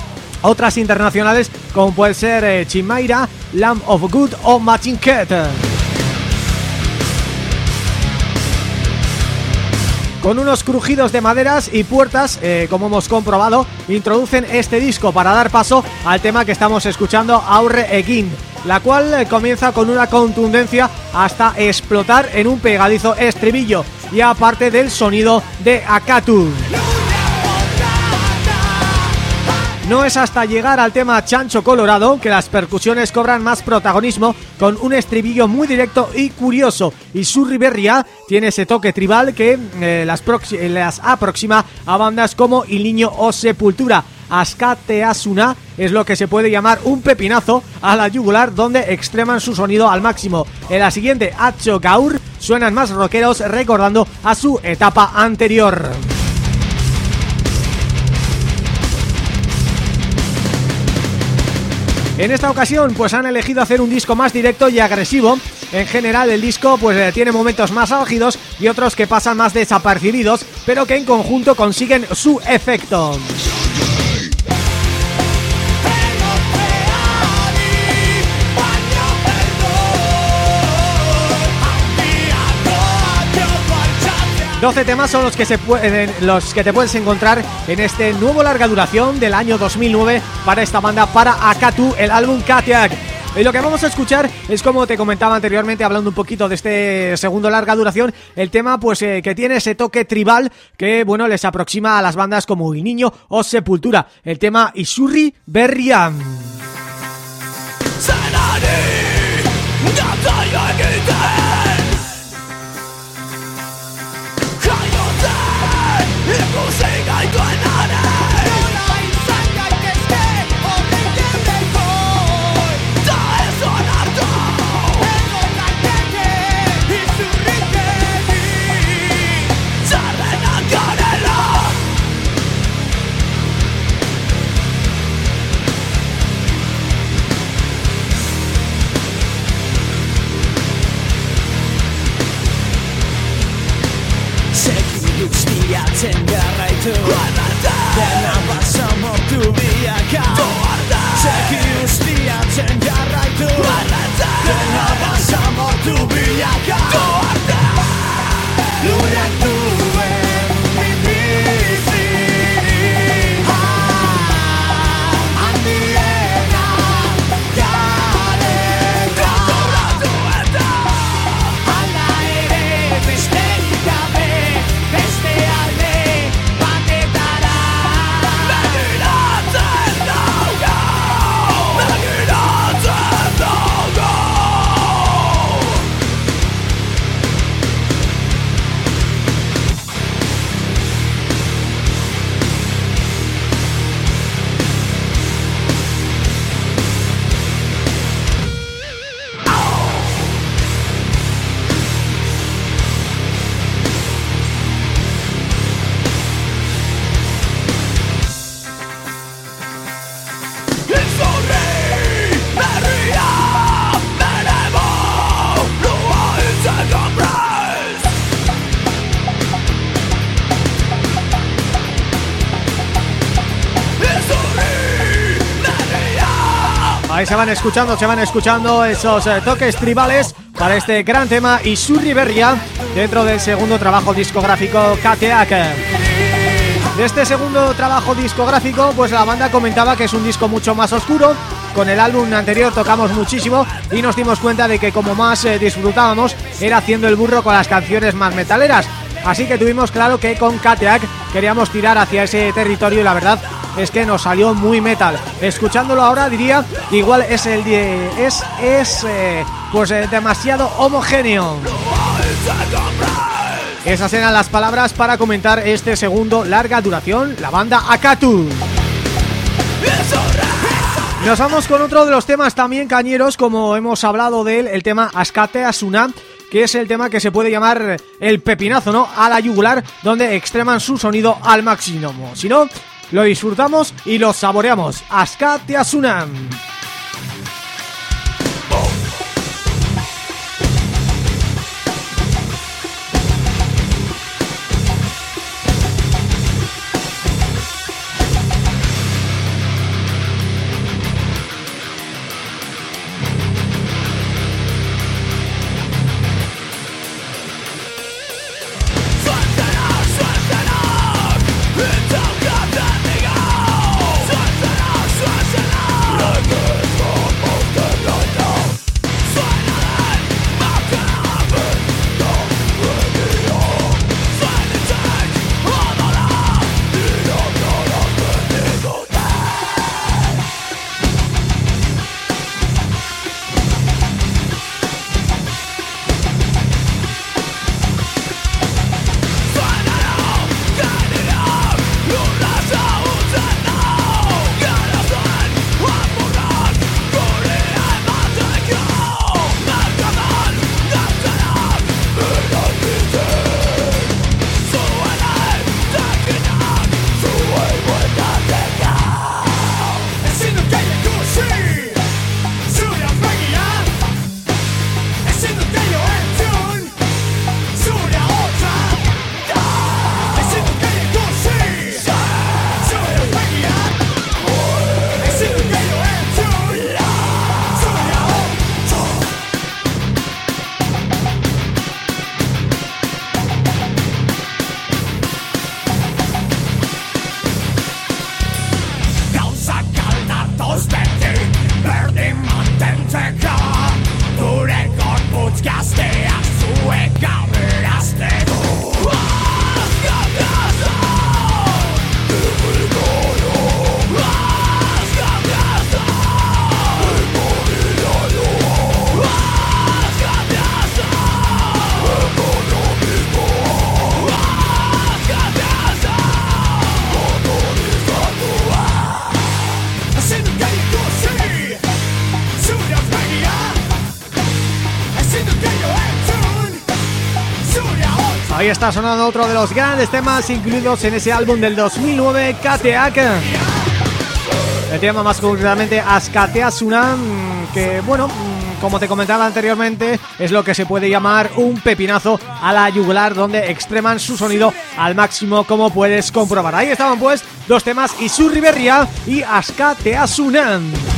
otras internacionales como puede ser eh, Chimaira, Lamb of Good o Matching Cat. Con unos crujidos de maderas y puertas, eh, como hemos comprobado, introducen este disco para dar paso al tema que estamos escuchando, Aurre Egin, la cual eh, comienza con una contundencia hasta explotar en un pegadizo estribillo y aparte del sonido de Akatu. No es hasta llegar al tema Chancho Colorado que las percusiones cobran más protagonismo con un estribillo muy directo y curioso y su riberria tiene ese toque tribal que eh, las, las aproxima a bandas como Il Niño o Sepultura. Asuna es lo que se puede llamar un pepinazo a la yugular donde extreman su sonido al máximo. En la siguiente, Acho Gaur, suenan más rockeros recordando a su etapa anterior. En esta ocasión pues han elegido hacer un disco más directo y agresivo. En general el disco pues eh, tiene momentos más álgidos y otros que pasan más desapercibidos Pero que en conjunto consiguen su efecto ...12 temas son los que se pueden los que te puedes encontrar en este nuevo larga duración del año 2009 para esta banda, para Akatu, el álbum Katiak. Y lo que vamos a escuchar es como te comentaba anteriormente hablando un poquito de este segundo larga duración, el tema pues eh, que tiene ese toque tribal que bueno les aproxima a las bandas como Il Niño o Sepultura, el tema Isurri Berriam. Get garraitu to it then I'm about some up to be I got Check your speed get right se van escuchando, se van escuchando esos eh, toques tribales para este gran tema y su Riberia dentro del segundo trabajo discográfico Kateak. De este segundo trabajo discográfico, pues la banda comentaba que es un disco mucho más oscuro. Con el álbum anterior tocamos muchísimo y nos dimos cuenta de que como más eh, disfrutábamos era haciendo el burro con las canciones más metaleras. Así que tuvimos claro que con Kateak queríamos tirar hacia ese territorio y la verdad es que nos salió muy metal. Escuchándolo ahora diría que igual es el es es eh, pues eh, demasiado homogéneo. Esas eran las palabras para comentar este segundo larga duración, la banda Akatu. Nos vamos con otro de los temas también cañeros, como hemos hablado de él, el tema Ascate Asuna, que es el tema que se puede llamar el pepinazo, ¿no? A la yugular, donde extreman su sonido al máximo. Si no, lo disfrutamos y lo saboreamos. Ascate Asuna. Está sonando otro de los grandes temas incluidos en ese álbum del 2009, Kateak. El tema más concretamente Ascatea Sunan, que bueno, como te comentaba anteriormente, es lo que se puede llamar un pepinazo a la yugular donde extreman su sonido al máximo como puedes comprobar. Ahí estaban pues dos temas, Isurri Berria y Aska Teasunan.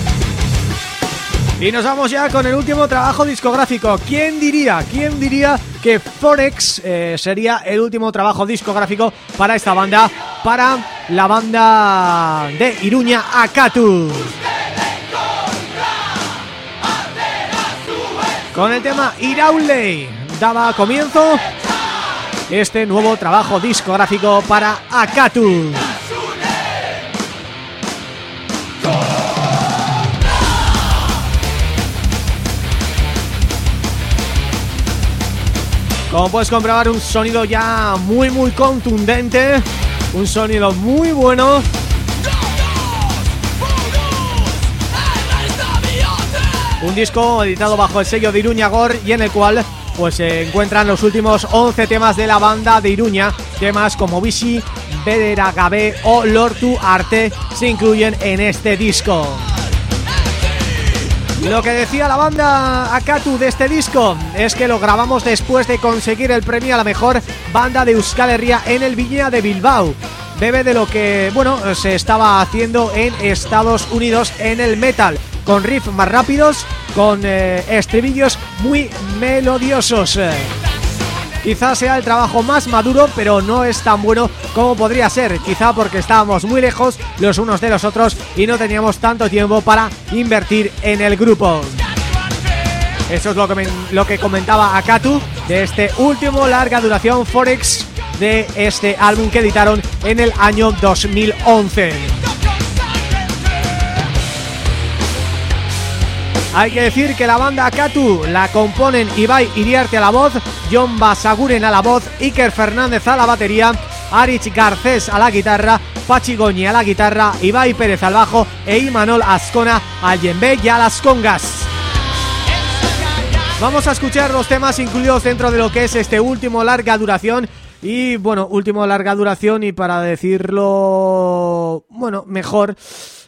Y nos vamos ya con el último trabajo discográfico. ¿Quién diría, quién diría que Forex eh, sería el último trabajo discográfico para esta banda, para la banda de Iruña Akatu? Con el tema Iraulei daba comienzo este nuevo trabajo discográfico para Akatu. Como puedes comprobar, un sonido ya muy muy contundente. Un sonido muy bueno. Un disco editado bajo el sello de Iruña Gor y en el cual pues se encuentran los últimos 11 temas de la banda de Iruña. Temas como Bishi, Bedera Gabe o Lortu Arte se incluyen en este disco lo que decía la banda Akatu de este disco es que lo grabamos después de conseguir el premio a la mejor banda de Euskal Herria en el Viña de Bilbao. Bebe de lo que, bueno, se estaba haciendo en Estados Unidos en el metal, con riffs más rápidos, con eh, estribillos muy melodiosos. Quizás sea el trabajo más maduro, pero no es tan bueno como podría ser. Quizá porque estábamos muy lejos los unos de los otros y no teníamos tanto tiempo para invertir en el grupo. Eso es lo que, lo que comentaba Akatu de este último larga duración Forex de este álbum que editaron en el año 2011. Hay que decir que la banda Katu la componen Ibai Iriarte a la voz, John Basaguren a la voz, Iker Fernández a la batería, Arich Garcés a la guitarra, Pachi Goñi a la guitarra, Ibai Pérez al bajo e Imanol Ascona al yembe y a las congas. Vamos a escuchar los temas incluidos dentro de lo que es este último larga duración y bueno, último larga duración y para decirlo, bueno, mejor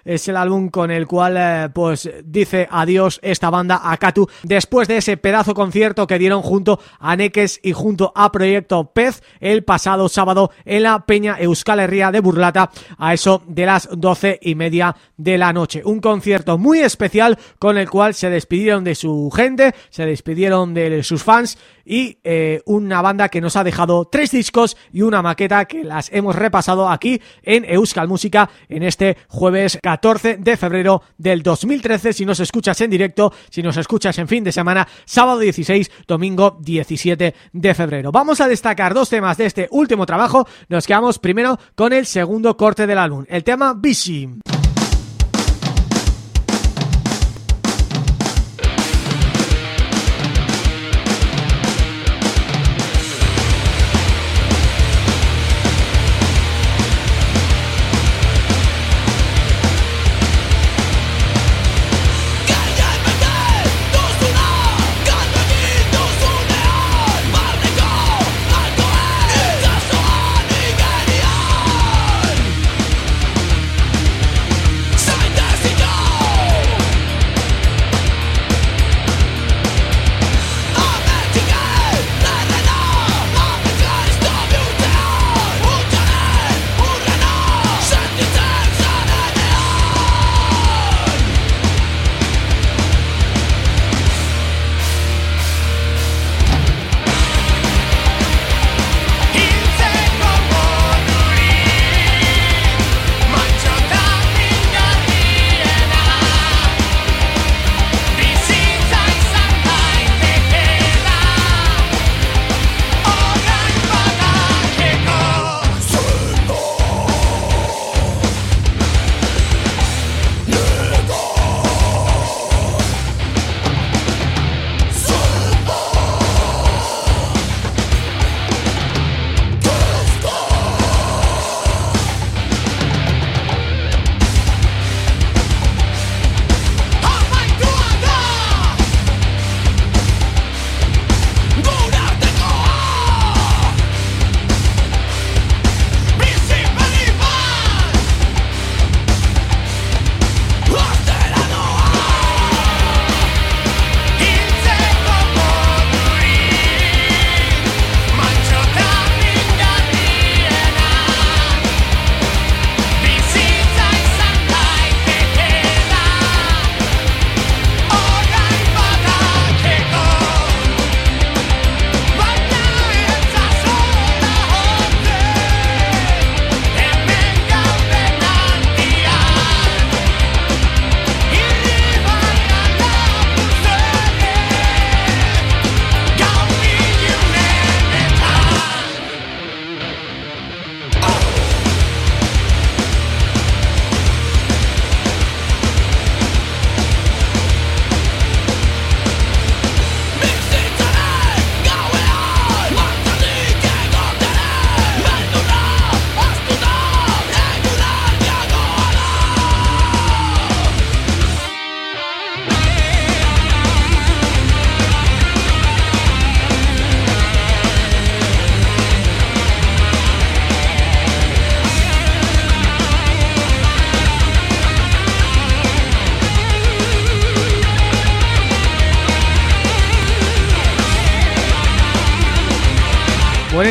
es el álbum con el cual eh, pues dice adiós esta banda Akatu después de ese pedazo concierto que dieron junto a Neques y junto a Proyecto Pez el pasado sábado en la Peña Euskal Herria de Burlata a eso de las doce y media de la noche. Un concierto muy especial con el cual se despidieron de su gente, se despidieron de sus fans y eh, una banda que nos ha dejado tres discos y una maqueta que las hemos repasado aquí en Euskal Música en este jueves 14 de febrero del 2013 si nos escuchas en directo, si nos escuchas en fin de semana, sábado 16, domingo 17 de febrero. Vamos a destacar dos temas de este último trabajo, nos quedamos primero con el segundo corte del álbum, el tema Bishi.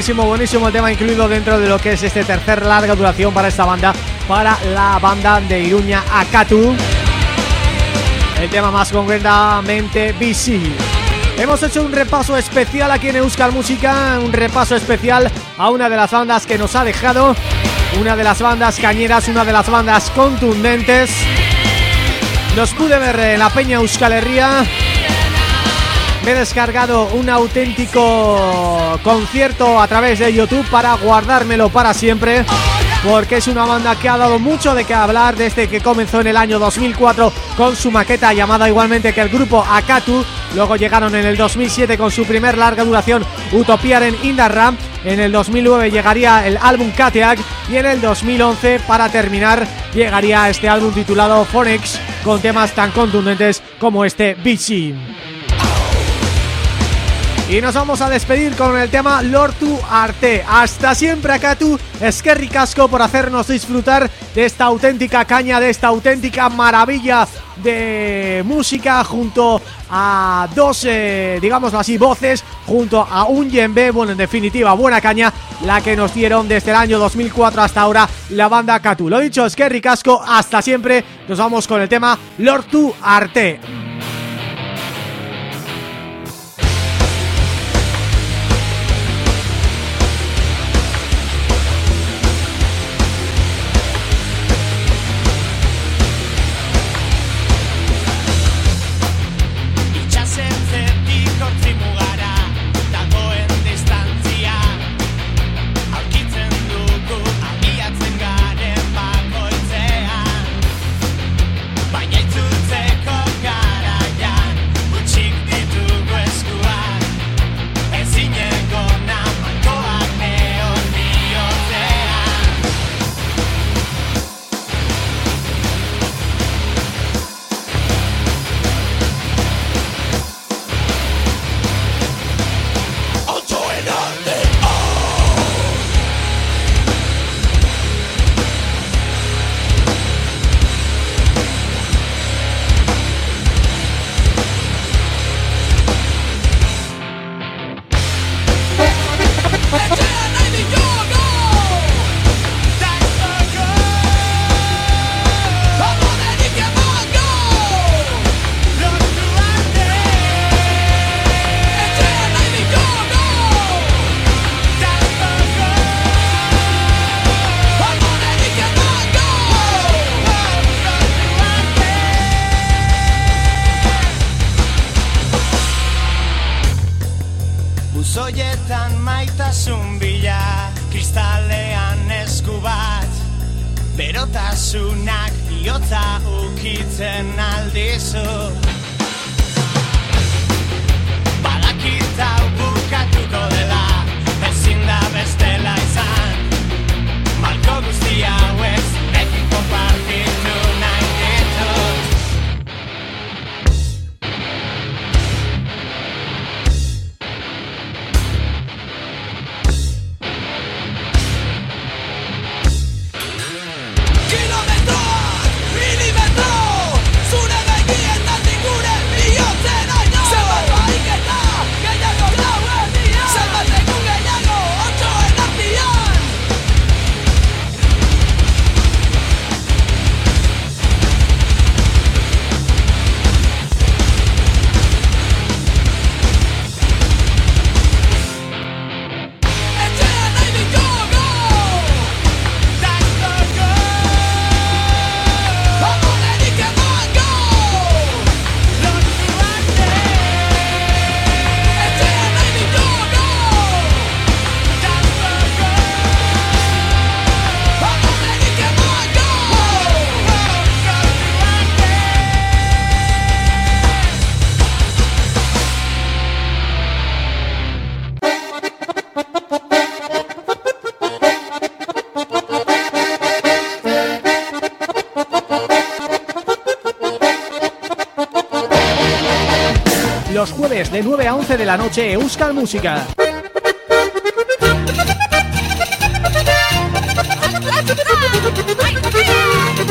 Buenísimo, buenísimo el tema incluido dentro de lo que es este tercer larga duración para esta banda, para la banda de Iruña Akatu. El tema más concretamente BC. Hemos hecho un repaso especial aquí en Euskal Música, un repaso especial a una de las bandas que nos ha dejado, una de las bandas cañeras, una de las bandas contundentes. Los pude ver en la Peña Euskal Herria me he descargado un auténtico concierto a través de YouTube para guardármelo para siempre porque es una banda que ha dado mucho de qué hablar desde que comenzó en el año 2004 con su maqueta llamada igualmente que el grupo Akatu luego llegaron en el 2007 con su primer larga duración Utopiaren Indarram en el 2009 llegaría el álbum Kateak y en el 2011 para terminar llegaría este álbum titulado Phoenix con temas tan contundentes como este Bichi. Y nos vamos a despedir con el tema Lortu Arte. Hasta siempre acá tú, Esquerri Casco por hacernos disfrutar de esta auténtica caña, de esta auténtica maravilla de música junto a dos, eh, digámoslo así, voces, junto a un Yembe, bueno, en definitiva, buena caña, la que nos dieron desde el año 2004 hasta ahora la banda Catu. Lo dicho, Esquerri Casco, hasta siempre, nos vamos con el tema Lortu Arte. De 9 a 11 de la noche Euskal Música.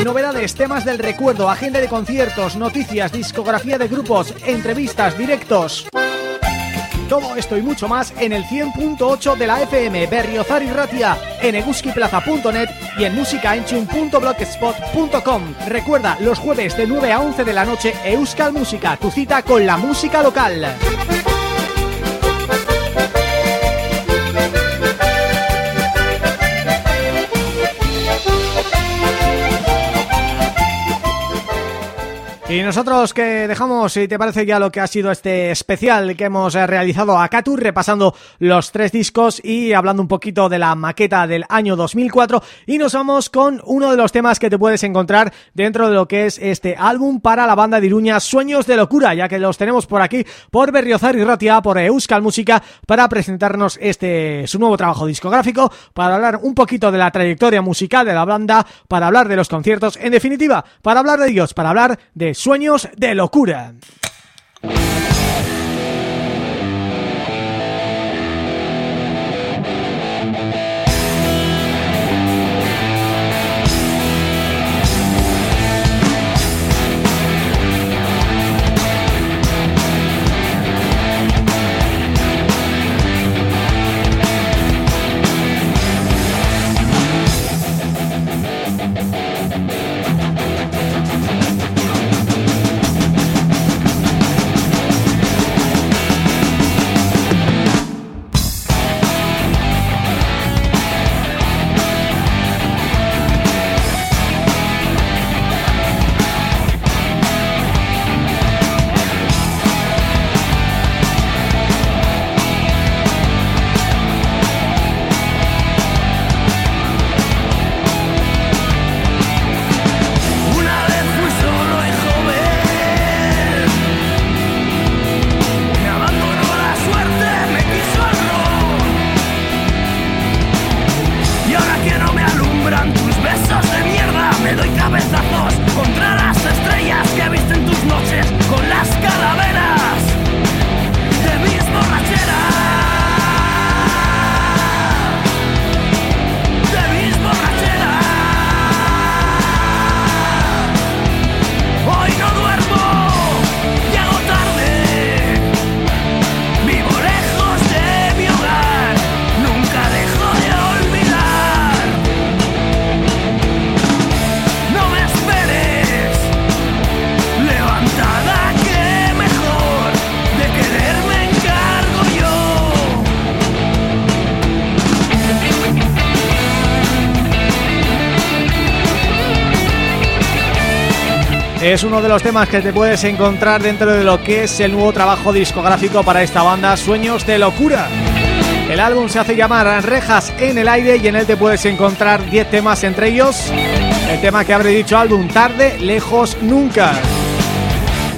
Novedades, temas del recuerdo, agenda de conciertos, noticias, discografía de grupos, entrevistas, directos. Todo esto y mucho más en el 100.8 de la FM Berriozar y Ratia en eguskiplaza.net y en musicaenchun.blogspot.com Recuerda, los jueves de 9 a 11 de la noche Euskal Música, tu cita con la música local. Y nosotros que dejamos, si te parece ya lo que ha sido este especial que hemos eh, realizado a Catu, repasando los tres discos y hablando un poquito de la maqueta del año 2004 y nos vamos con uno de los temas que te puedes encontrar dentro de lo que es este álbum para la banda de Iruña Sueños de Locura, ya que los tenemos por aquí, por Berriozar y Ratia, por Euskal Música, para presentarnos este su nuevo trabajo discográfico, para hablar un poquito de la trayectoria musical de la banda, para hablar de los conciertos, en definitiva, para hablar de ellos, para hablar de Sueños de Locura. Es uno de los temas que te puedes encontrar dentro de lo que es el nuevo trabajo discográfico para esta banda Sueños de Locura. El álbum se hace llamar Rejas en el aire y en él te puedes encontrar 10 temas entre ellos el tema que abre dicho álbum Tarde, Lejos, Nunca.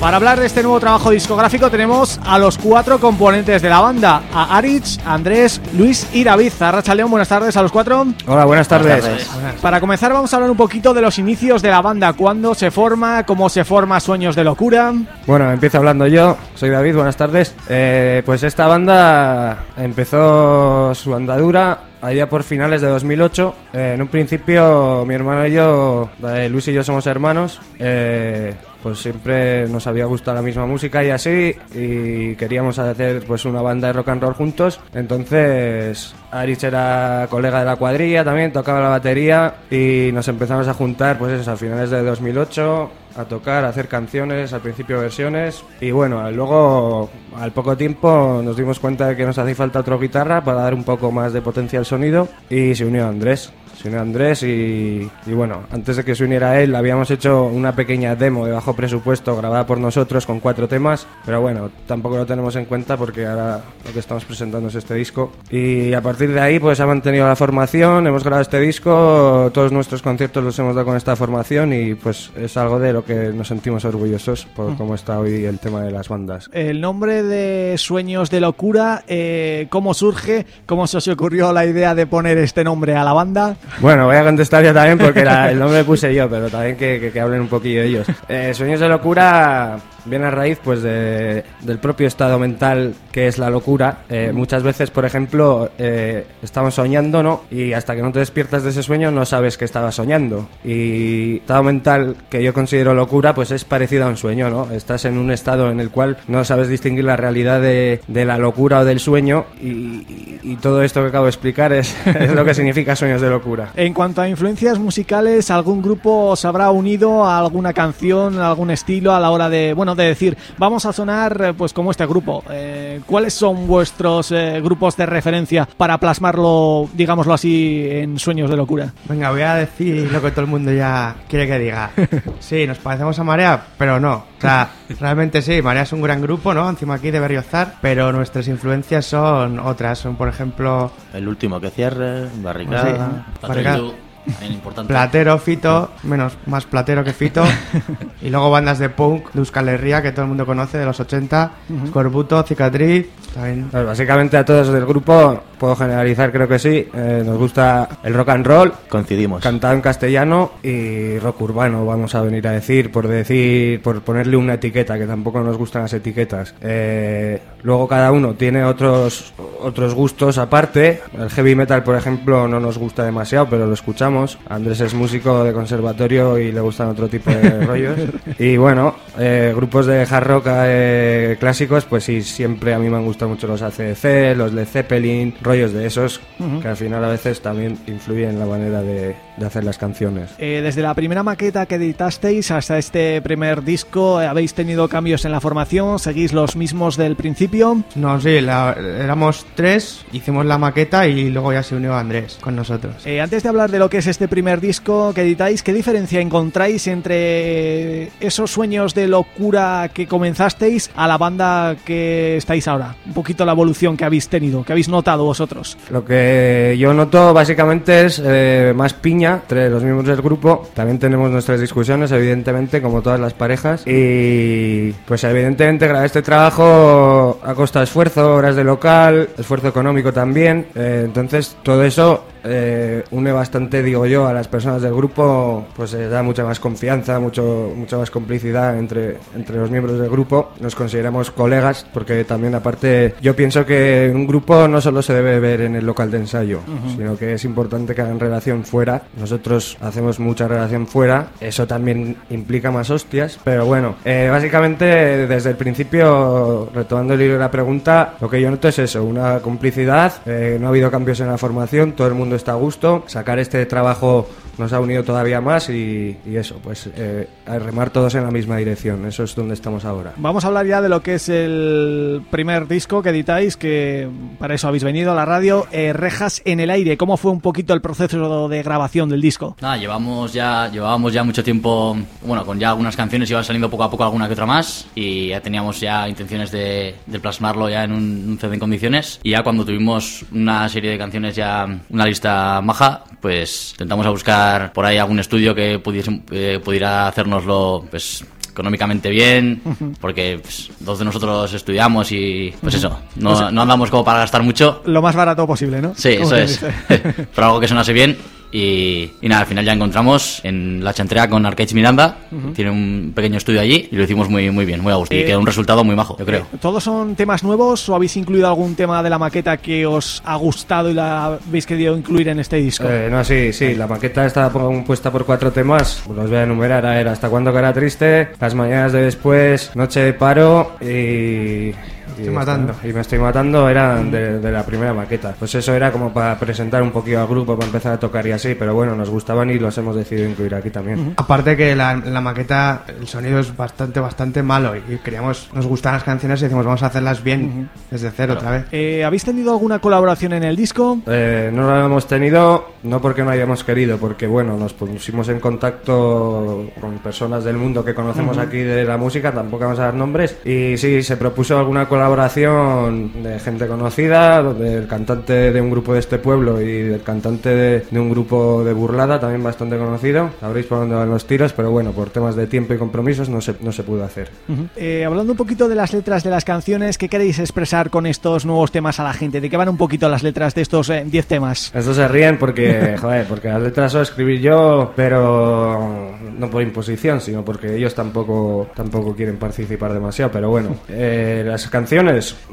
Para hablar de este nuevo trabajo discográfico tenemos a los cuatro componentes de la banda, a Arich, Andrés, Luis y David. Arracha León, buenas tardes a los cuatro. Hola, buenas tardes. Para comenzar vamos a hablar un poquito de los inicios de la banda, cuándo se forma, cómo se forma Sueños de Locura. Bueno, empiezo hablando yo, soy David, buenas tardes. Eh, pues esta banda empezó su andadura allá por finales de 2008. Eh, en un principio mi hermano y yo, eh, Luis y yo somos hermanos, eh, pues siempre nos había gustado la misma música y así, y queríamos hacer pues una banda de rock and roll juntos. Entonces Arich era colega de la cuadrilla, también tocaba la batería y nos empezamos a juntar pues eso, a finales de 2008 a tocar, a hacer canciones, al principio versiones y bueno, luego al poco tiempo nos dimos cuenta de que nos hacía falta otra guitarra para dar un poco más de potencia al sonido y se unió Andrés. Se unió Andrés y, y bueno, antes de que se uniera él habíamos hecho una pequeña demo de bajo presupuesto grabada por nosotros con cuatro temas, pero bueno, tampoco lo tenemos en cuenta porque ahora lo que estamos presentando es este disco y a partir de ahí pues ha mantenido la formación, hemos grabado este disco, todos nuestros conciertos los hemos dado con esta formación y pues es algo de lo que nos sentimos orgullosos por cómo está hoy el tema de las bandas. El nombre de Sueños de Locura, eh, ¿cómo surge? ¿Cómo se os ocurrió la idea de poner este nombre a la banda? Bueno, voy a contestar yo también porque la- el nombre puse yo, pero también que, que- que hablen un poquillo ellos. Eh, Sueños de locura viene a raíz pues de- del propio estado mental que es la locura. Eh, muchas veces, por ejemplo, eh, estamos soñando, ¿no? Y hasta que no te despiertas de ese sueño no sabes que estabas soñando. Y estado mental que yo considero locura, pues es parecido a un sueño, ¿no? Estás en un estado en el cual no sabes distinguir la realidad de, de la locura o del sueño y, y- y todo esto que acabo de explicar es, [laughs] es lo que significa sueños de locura. En cuanto a influencias musicales, ¿algún grupo os habrá unido a alguna canción, a algún estilo a la hora de, bueno, de decir, vamos a sonar eh, pues como este grupo? Eh, ¿Cuáles son vuestros eh, grupos de referencia para plasmarlo, digámoslo así, en sueños de locura? Venga, voy a decir lo que todo el mundo ya quiere que diga. [laughs] Sí, nos parecemos a Marea, pero no. O sea, [laughs] realmente sí, Marea es un gran grupo, ¿no? Encima aquí de Berriozar, pero nuestras influencias son otras. Son, por ejemplo, El último que cierre, barricada. Sí, barricada. También importante. Platero, Fito, menos más Platero que Fito. [laughs] y luego bandas de punk de Euskal Herria, que todo el mundo conoce, de los 80. Scorbuto, Cicatriz, también... Pues básicamente a todos del grupo, puedo generalizar, creo que sí, eh, nos gusta el rock and roll, Coincidimos. cantado en castellano y rock urbano, vamos a venir a decir, por decir, por ponerle una etiqueta, que tampoco nos gustan las etiquetas. Eh, luego cada uno tiene otros, otros gustos aparte. El heavy metal, por ejemplo, no nos gusta demasiado, pero lo escuchamos. Andrés es músico de conservatorio y le gustan otro tipo de [laughs] rollos. Y bueno, eh, grupos de hard rock eh, clásicos, pues sí, siempre a mí me han gustado mucho los ACDC, los Led Zeppelin, rollos de esos, que al final a veces también influyen en la manera de, de hacer las canciones. Eh, desde la primera maqueta que editasteis hasta este primer disco, ¿habéis tenido cambios en la formación? ¿Seguís los mismos del principio? No, sí, la- éramos tres, hicimos la maqueta y luego ya se unió Andrés con nosotros. Eh, antes de hablar de lo que es este primer disco que editáis, ¿qué diferencia encontráis entre esos sueños de locura que comenzasteis a la banda que estáis ahora? Un poquito la evolución que habéis tenido, que habéis notado vosotros. Lo que yo noto básicamente es eh, más piña entre los miembros del grupo. También tenemos nuestras discusiones, evidentemente, como todas las parejas. Y pues evidentemente grabar este trabajo a costa de esfuerzo, horas de local, esfuerzo económico también. Eh, entonces todo eso eh, une bastante, digo yo, a las personas del grupo, pues eh, da mucha más confianza, mucho, mucha más complicidad entre, entre los miembros del grupo. Nos consideramos colegas, porque también aparte yo pienso que un grupo no solo se debe ver en el local de ensayo, sino que es importante que hagan relación fuera. Nosotros hacemos mucha relación fuera, eso también implica más hostias, pero bueno, eh, básicamente desde el principio, retomando el hilo de la pregunta, lo que yo noto es eso, una complicidad, eh, no ha habido cambios en la formación, todo el mundo está a gusto, sacar este trabajo nos ha unido todavía más y, y eso, pues eh, a remar todos en la misma dirección, eso es donde estamos ahora. Vamos a hablar ya de lo que es el primer disco que editáis, que para eso habéis venido a la radio, eh, Rejas en el aire. ¿Cómo fue un poquito el proceso de grabación del disco? Nada, llevamos ya, llevábamos ya mucho tiempo, bueno, con ya algunas canciones iban saliendo poco a poco alguna que otra más y ya teníamos ya intenciones de, de plasmarlo ya en un, un CD en condiciones y ya cuando tuvimos una serie de canciones ya, una lista maja, pues intentamos a buscar por ahí algún estudio que pudiese, eh, pudiera hacernoslo, pues económicamente bien, porque pues, dos de nosotros estudiamos y pues eso, no, no andamos como para gastar mucho Lo más barato posible, ¿no? Sí, eso es. [laughs] Pero algo que sonase bien. Y, y nada, al final ya encontramos en la chantrea con Arcade Miranda. Tiene un pequeño estudio allí y lo hicimos muy, muy bien, muy a gusto. Eh, y quedó un resultado muy majo, yo creo. ¿Todos son temas nuevos o habéis incluido algún tema de la maqueta que os ha gustado y la habéis querido incluir en este disco? Eh, no, sí, sí, la maqueta está compuesta por cuatro temas, los voy a enumerar, a ver, hasta cuándo cara triste, las mañanas de después, noche de paro y... y Estoy matando. Y me estoy matando eran de, de la primera maqueta. Pues eso era como para presentar un poquito al grupo, para empezar a tocar y así, pero bueno, nos gustaban y los hemos decidido incluir aquí también. Aparte que la, la maqueta, el sonido es bastante, bastante malo y queríamos, nos gustan las canciones y decimos vamos a hacerlas bien desde cero otra vez. Eh, ¿Habéis tenido alguna colaboración en el disco? Eh, no lo hemos tenido, no porque no hayamos querido, porque bueno, nos pusimos en contacto con personas del mundo que conocemos aquí de la música, tampoco vamos a dar nombres, y sí, se propuso alguna colaboración colaboración de gente conocida, del cantante de un grupo de este pueblo y del cantante de, de un grupo de burlada, también bastante conocido. Sabréis por dónde van los tiros, pero bueno, por temas de tiempo y compromisos no se, no se pudo hacer. Eh, hablando un poquito de las letras de las canciones, ¿qué queréis expresar con estos nuevos temas a la gente? ¿De qué van un poquito las letras de estos 10 temas? Estos se ríen porque, [laughs] joder, porque las letras solo escribir yo, pero no por imposición, sino porque ellos tampoco tampoco quieren participar demasiado. Pero bueno, eh, las canciones,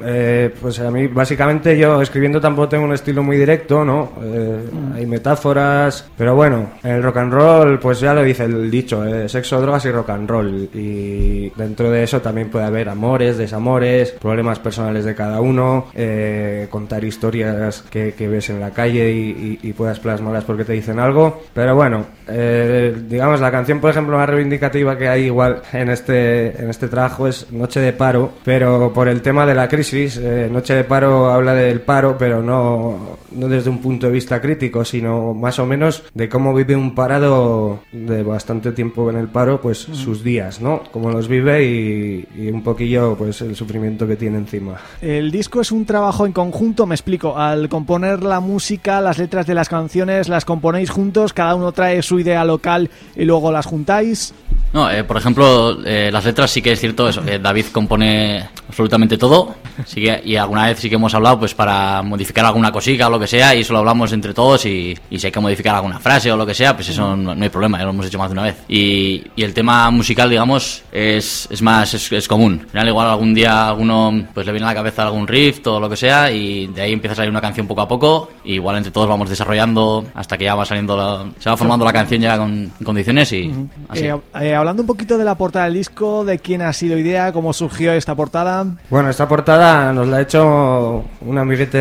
eh, pues a mí básicamente yo escribiendo tampoco tengo un estilo muy directo, ¿no? Eh, hay metáforas, pero bueno, el rock and roll, pues ya lo dice el dicho, eh, sexo, drogas y rock and roll. Y dentro de eso también puede haber amores, desamores, problemas personales de cada uno, contar historias que, ves en la calle y, y- puedas plasmarlas porque te dicen algo. Pero bueno, digamos, la canción, por ejemplo, más reivindicativa que hay igual en este, en este trabajo es Noche de Paro, pero por el tema de la crisis, eh, Noche de Paro habla del paro, pero no, no desde un punto de vista crítico, sino más o menos de cómo vive un parado de bastante tiempo en el paro, pues sus días, ¿no? Cómo los vive y, y un poquillo, pues el sufrimiento que tiene encima. El disco es un trabajo en conjunto, me explico. Al componer la música, las letras de las canciones, las componéis juntos, cada uno trae su idea local y luego las juntáis. No, eh, por ejemplo, eh, las letras sí que es cierto eso, que David compone absolutamente todo sí que, y alguna vez sí que hemos hablado pues para modificar alguna cosita o lo que sea y eso lo hablamos entre todos y, y si hay que modificar alguna frase o lo que sea, pues eso no, no hay problema, ya lo hemos hecho más de una vez. Y, y el tema musical, digamos, es, es más, es, es común. Al final igual algún día a alguno pues le viene a la cabeza algún riff o lo que sea y de ahí empieza a salir una canción poco a poco y igual entre todos vamos desarrollando hasta que ya va saliendo la- se va formando la canción ya con en condiciones y así. Hablando un poquito de la portada del disco, de quién ha sido idea, cómo surgió esta portada. Bueno, esta portada nos la ha hecho un amiguete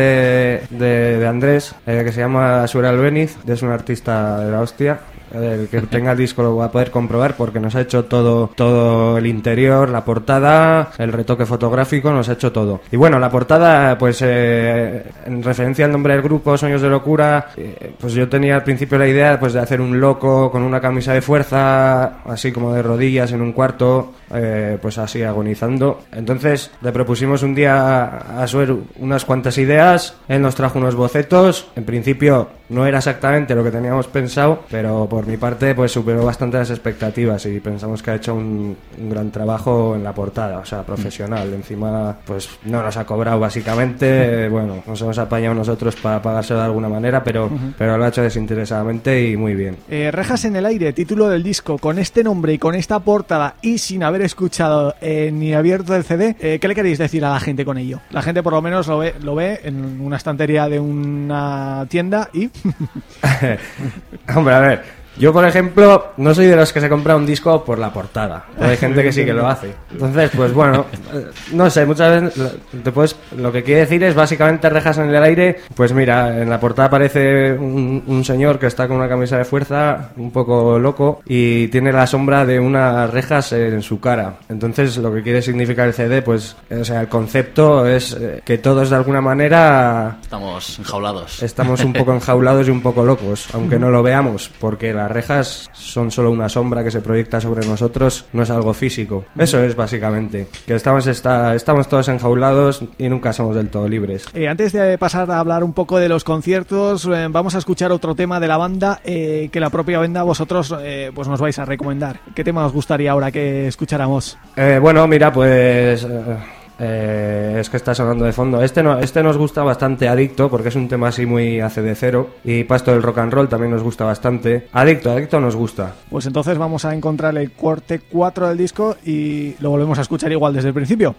de, Andrés, eh, que se llama Sura Albeniz, es un artista de la hostia. El que tenga el disco lo va a poder comprobar porque nos ha hecho todo todo el interior, la portada, el retoque fotográfico, nos ha hecho todo. Y bueno, la portada, pues eh, en referencia al nombre del grupo, Sueños de Locura, eh, pues yo tenía al principio la idea pues de hacer un loco con una camisa de fuerza, así como de rodillas en un cuarto, eh, pues así agonizando. Entonces le propusimos un día a Suer unas cuantas ideas, él nos trajo unos bocetos, en principio no era exactamente lo que teníamos pensado, pero por mi parte pues superó bastante las expectativas y pensamos que ha hecho un, un gran trabajo en la portada, o sea, profesional. Encima pues no nos ha cobrado básicamente, [laughs] bueno, nos hemos apañado nosotros para pagárselo de alguna manera, pero, pero lo ha hecho desinteresadamente y muy bien. Eh, Rejas en el aire, título del disco, con este nombre y con esta portada y sin haber escuchado eh, ni abierto el CD, eh, ¿qué le queréis decir a la gente con ello? La gente por lo menos lo ve, lo ve en una estantería de una tienda y... [laughs] Hombre, a ver, yo por ejemplo no soy de los que se compra un disco por la portada. Pero hay gente que sí que lo hace. Entonces, pues bueno, eh, no sé, muchas veces te puedes- lo que quiere decir es básicamente rejas en el aire. Pues mira, en la portada aparece un, un señor que está con una camisa de fuerza, un poco loco, y tiene la sombra de unas rejas en su cara. Entonces, lo que quiere significar el CD, pues, o sea, el concepto es eh, que todos de alguna manera Estamos enjaulados. Estamos un poco [laughs] enjaulados y un poco locos, aunque no lo veamos, porque las rejas son solo una sombra que se proyecta sobre nosotros, no es algo físico. Eso es básicamente, que estamos, está, estamos todos enjaulados y nunca somos del todo libres. Eh, antes de pasar a hablar un poco de los conciertos, eh, vamos a escuchar otro tema de la banda eh, que la propia banda vosotros eh, pues nos vais a recomendar. ¿Qué tema os gustaría ahora que escucháramos? Eh, bueno, mira, pues... eh, es que está sonando de fondo. Este, no, este nos gusta bastante, Adicto, porque es un tema así muy hace de cero. Y Pasto del Rock and Roll también nos gusta bastante. Adicto, Adicto nos gusta. Pues entonces vamos a encontrar el corte 4 del disco y lo volvemos a escuchar igual desde el principio.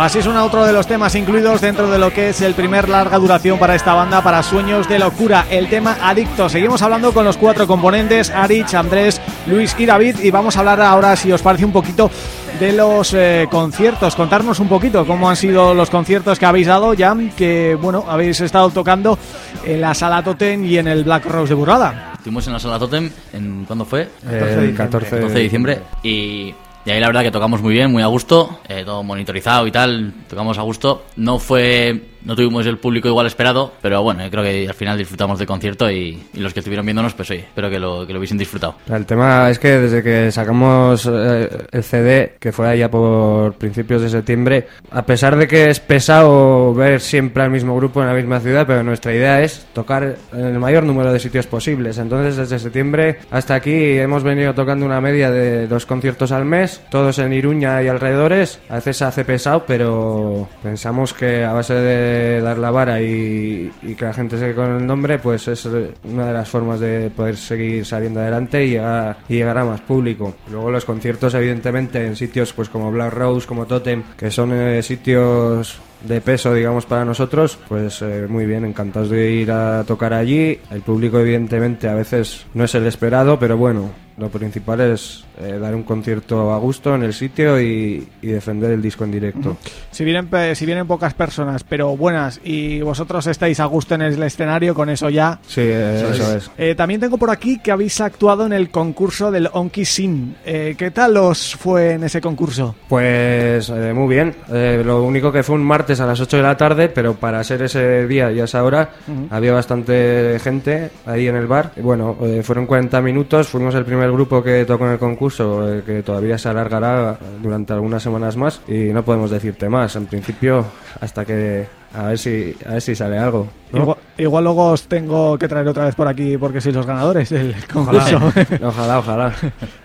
Así suena otro de los temas incluidos dentro de lo que es el primer larga duración para esta banda, para Sueños de Locura, el tema Adicto. Seguimos hablando con los cuatro componentes, Arich, Andrés, Luis y David, y vamos a hablar ahora, si os parece un poquito, de los eh, conciertos. Contarnos un poquito cómo han sido los conciertos que habéis dado ya, que, bueno, habéis estado tocando en la Sala Totem y en el Black Rose de Burrada. Estuvimos en la sala Totem, en, ¿cuándo fue? El 14 de 14 de diciembre. Y, y ahí la verdad que tocamos muy bien, muy a gusto, todo monitorizado y tal, tocamos a gusto. No fue, no tuvimos el público igual esperado, pero bueno, creo que al final disfrutamos del concierto y, y los que estuvieron viéndonos, pues oye, espero que lo, que lo hubiesen disfrutado. El tema es que desde que sacamos eh, el CD, que fue allá por principios de septiembre, a pesar de que es pesado ver siempre al mismo grupo en la misma ciudad, pero nuestra idea es tocar en el mayor número de sitios posibles. Entonces, desde septiembre hasta aquí hemos venido tocando una media de dos conciertos al mes, todos en Iruña y alrededores. A veces se hace pesado, pero pensamos que a base de dar la vara y, que la gente se quede con el nombre, pues es una de las formas de poder seguir saliendo adelante y llegar, y llegar a más público. Luego los conciertos, evidentemente, en sitios pues como Black Rose, como Totem, que son eh, sitios de peso, digamos, para nosotros, pues eh, muy bien, encantados de ir a tocar allí. El público, evidentemente, a veces no es el esperado, pero bueno, lo principal es eh, dar un concierto a gusto en el sitio y, y defender el disco en directo. Si vienen, si vienen pocas personas, pero buenas, y vosotros estáis a gusto en el escenario, con eso ya... Sí, eh, eso es. Eh, también tengo por aquí que habéis actuado en el concurso del Onky Sin. Eh, ¿Qué tal os fue en ese concurso? Pues eh, muy bien. Eh, lo único que fue un martes a las 8 de la tarde, pero para ser ese día y a esa hora había bastante gente ahí en el bar. Bueno, eh, fueron 40 minutos. Fuimos el primer grupo que tocó en el concurso, eh, que todavía se alargará durante algunas semanas más. Y no podemos decirte más. En principio, hasta que a ver si a ver si sale algo. ¿no? Igual, igual luego os tengo que traer otra vez por aquí porque sois los ganadores del concurso. [laughs] Ojalá, ojalá. [laughs]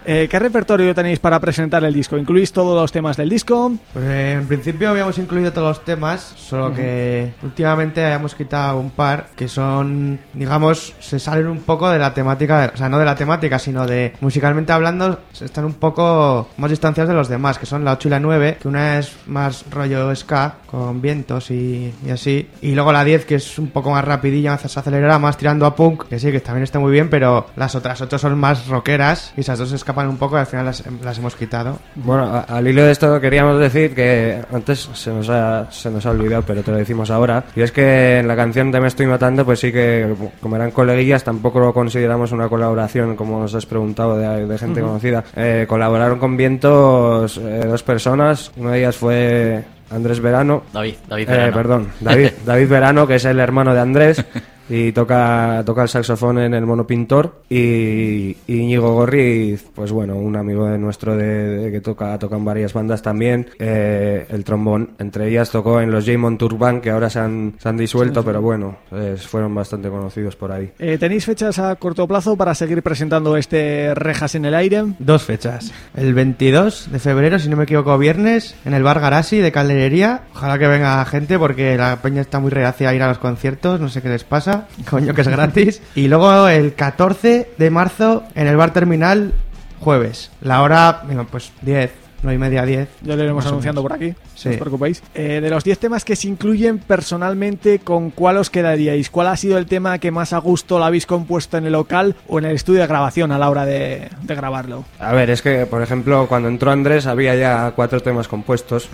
Eh, ¿Qué repertorio tenéis para presentar el disco? ¿Incluís todos los temas del disco? Pues eh, en principio habíamos incluido todos los temas, solo que últimamente habíamos quitado un par que son, digamos, se salen un poco de la temática, o sea, no de la temática, sino de musicalmente hablando, se están un poco más distanciados de los demás, que son la 8 y la 9, que una es más rollo ska, con vientos y, y así, y luego la 10, que es un poco más rapidilla, se acelera más tirando a punk, que sí, que también está muy bien, pero las otras 8 son más rockeras y esas dos se escapan un poco y al final las, las hemos quitado. Bueno, al hilo de esto queríamos decir que antes se nos, ha, se nos ha olvidado, pero te lo decimos ahora. Y es que en la canción de Me Estoy Matando, pues sí que, como eran coleguillas, tampoco lo consideramos una colaboración, como nos has preguntado, de, de gente conocida. Eh, colaboraron con Vientos eh, dos personas. Una de ellas fue Andrés Verano. David, David Eh, Verano. perdón, David, David Verano, que es el hermano de Andrés. [laughs] Y toca, toca el saxofón en el monopintor y, y Íñigo Gorriz, pues bueno, un amigo de nuestro de, de que toca, toca en varias bandas también, eh, el trombón. Entre ellas tocó en los Jamon Tour Band, que ahora se han, se han disuelto, pero bueno, eh, fueron bastante conocidos por ahí. Eh, ¿Tenéis fechas a corto plazo para seguir presentando este Rejas en el aire? Dos fechas. El 22 de febrero, si no me equivoco, viernes, en el bar Garasi de Calderería. Ojalá que venga gente porque la peña está muy reacia a ir a los conciertos, no sé qué les pasa. Coño, que es gratis. [laughs] Y luego el 14 de marzo en el bar Terminal, jueves. La hora, venga, pues 10, 9 y media, 10. Ya lo iremos anunciando por aquí, Sí. no os preocupéis. Eh, de los 10 temas que se incluyen personalmente, ¿con cuál os quedaríais? ¿Cuál ha sido el tema que más a gusto lo habéis compuesto en el local o en el estudio de grabación a la hora de, de grabarlo? A ver, es que, por ejemplo, cuando entró Andrés había ya cuatro temas compuestos.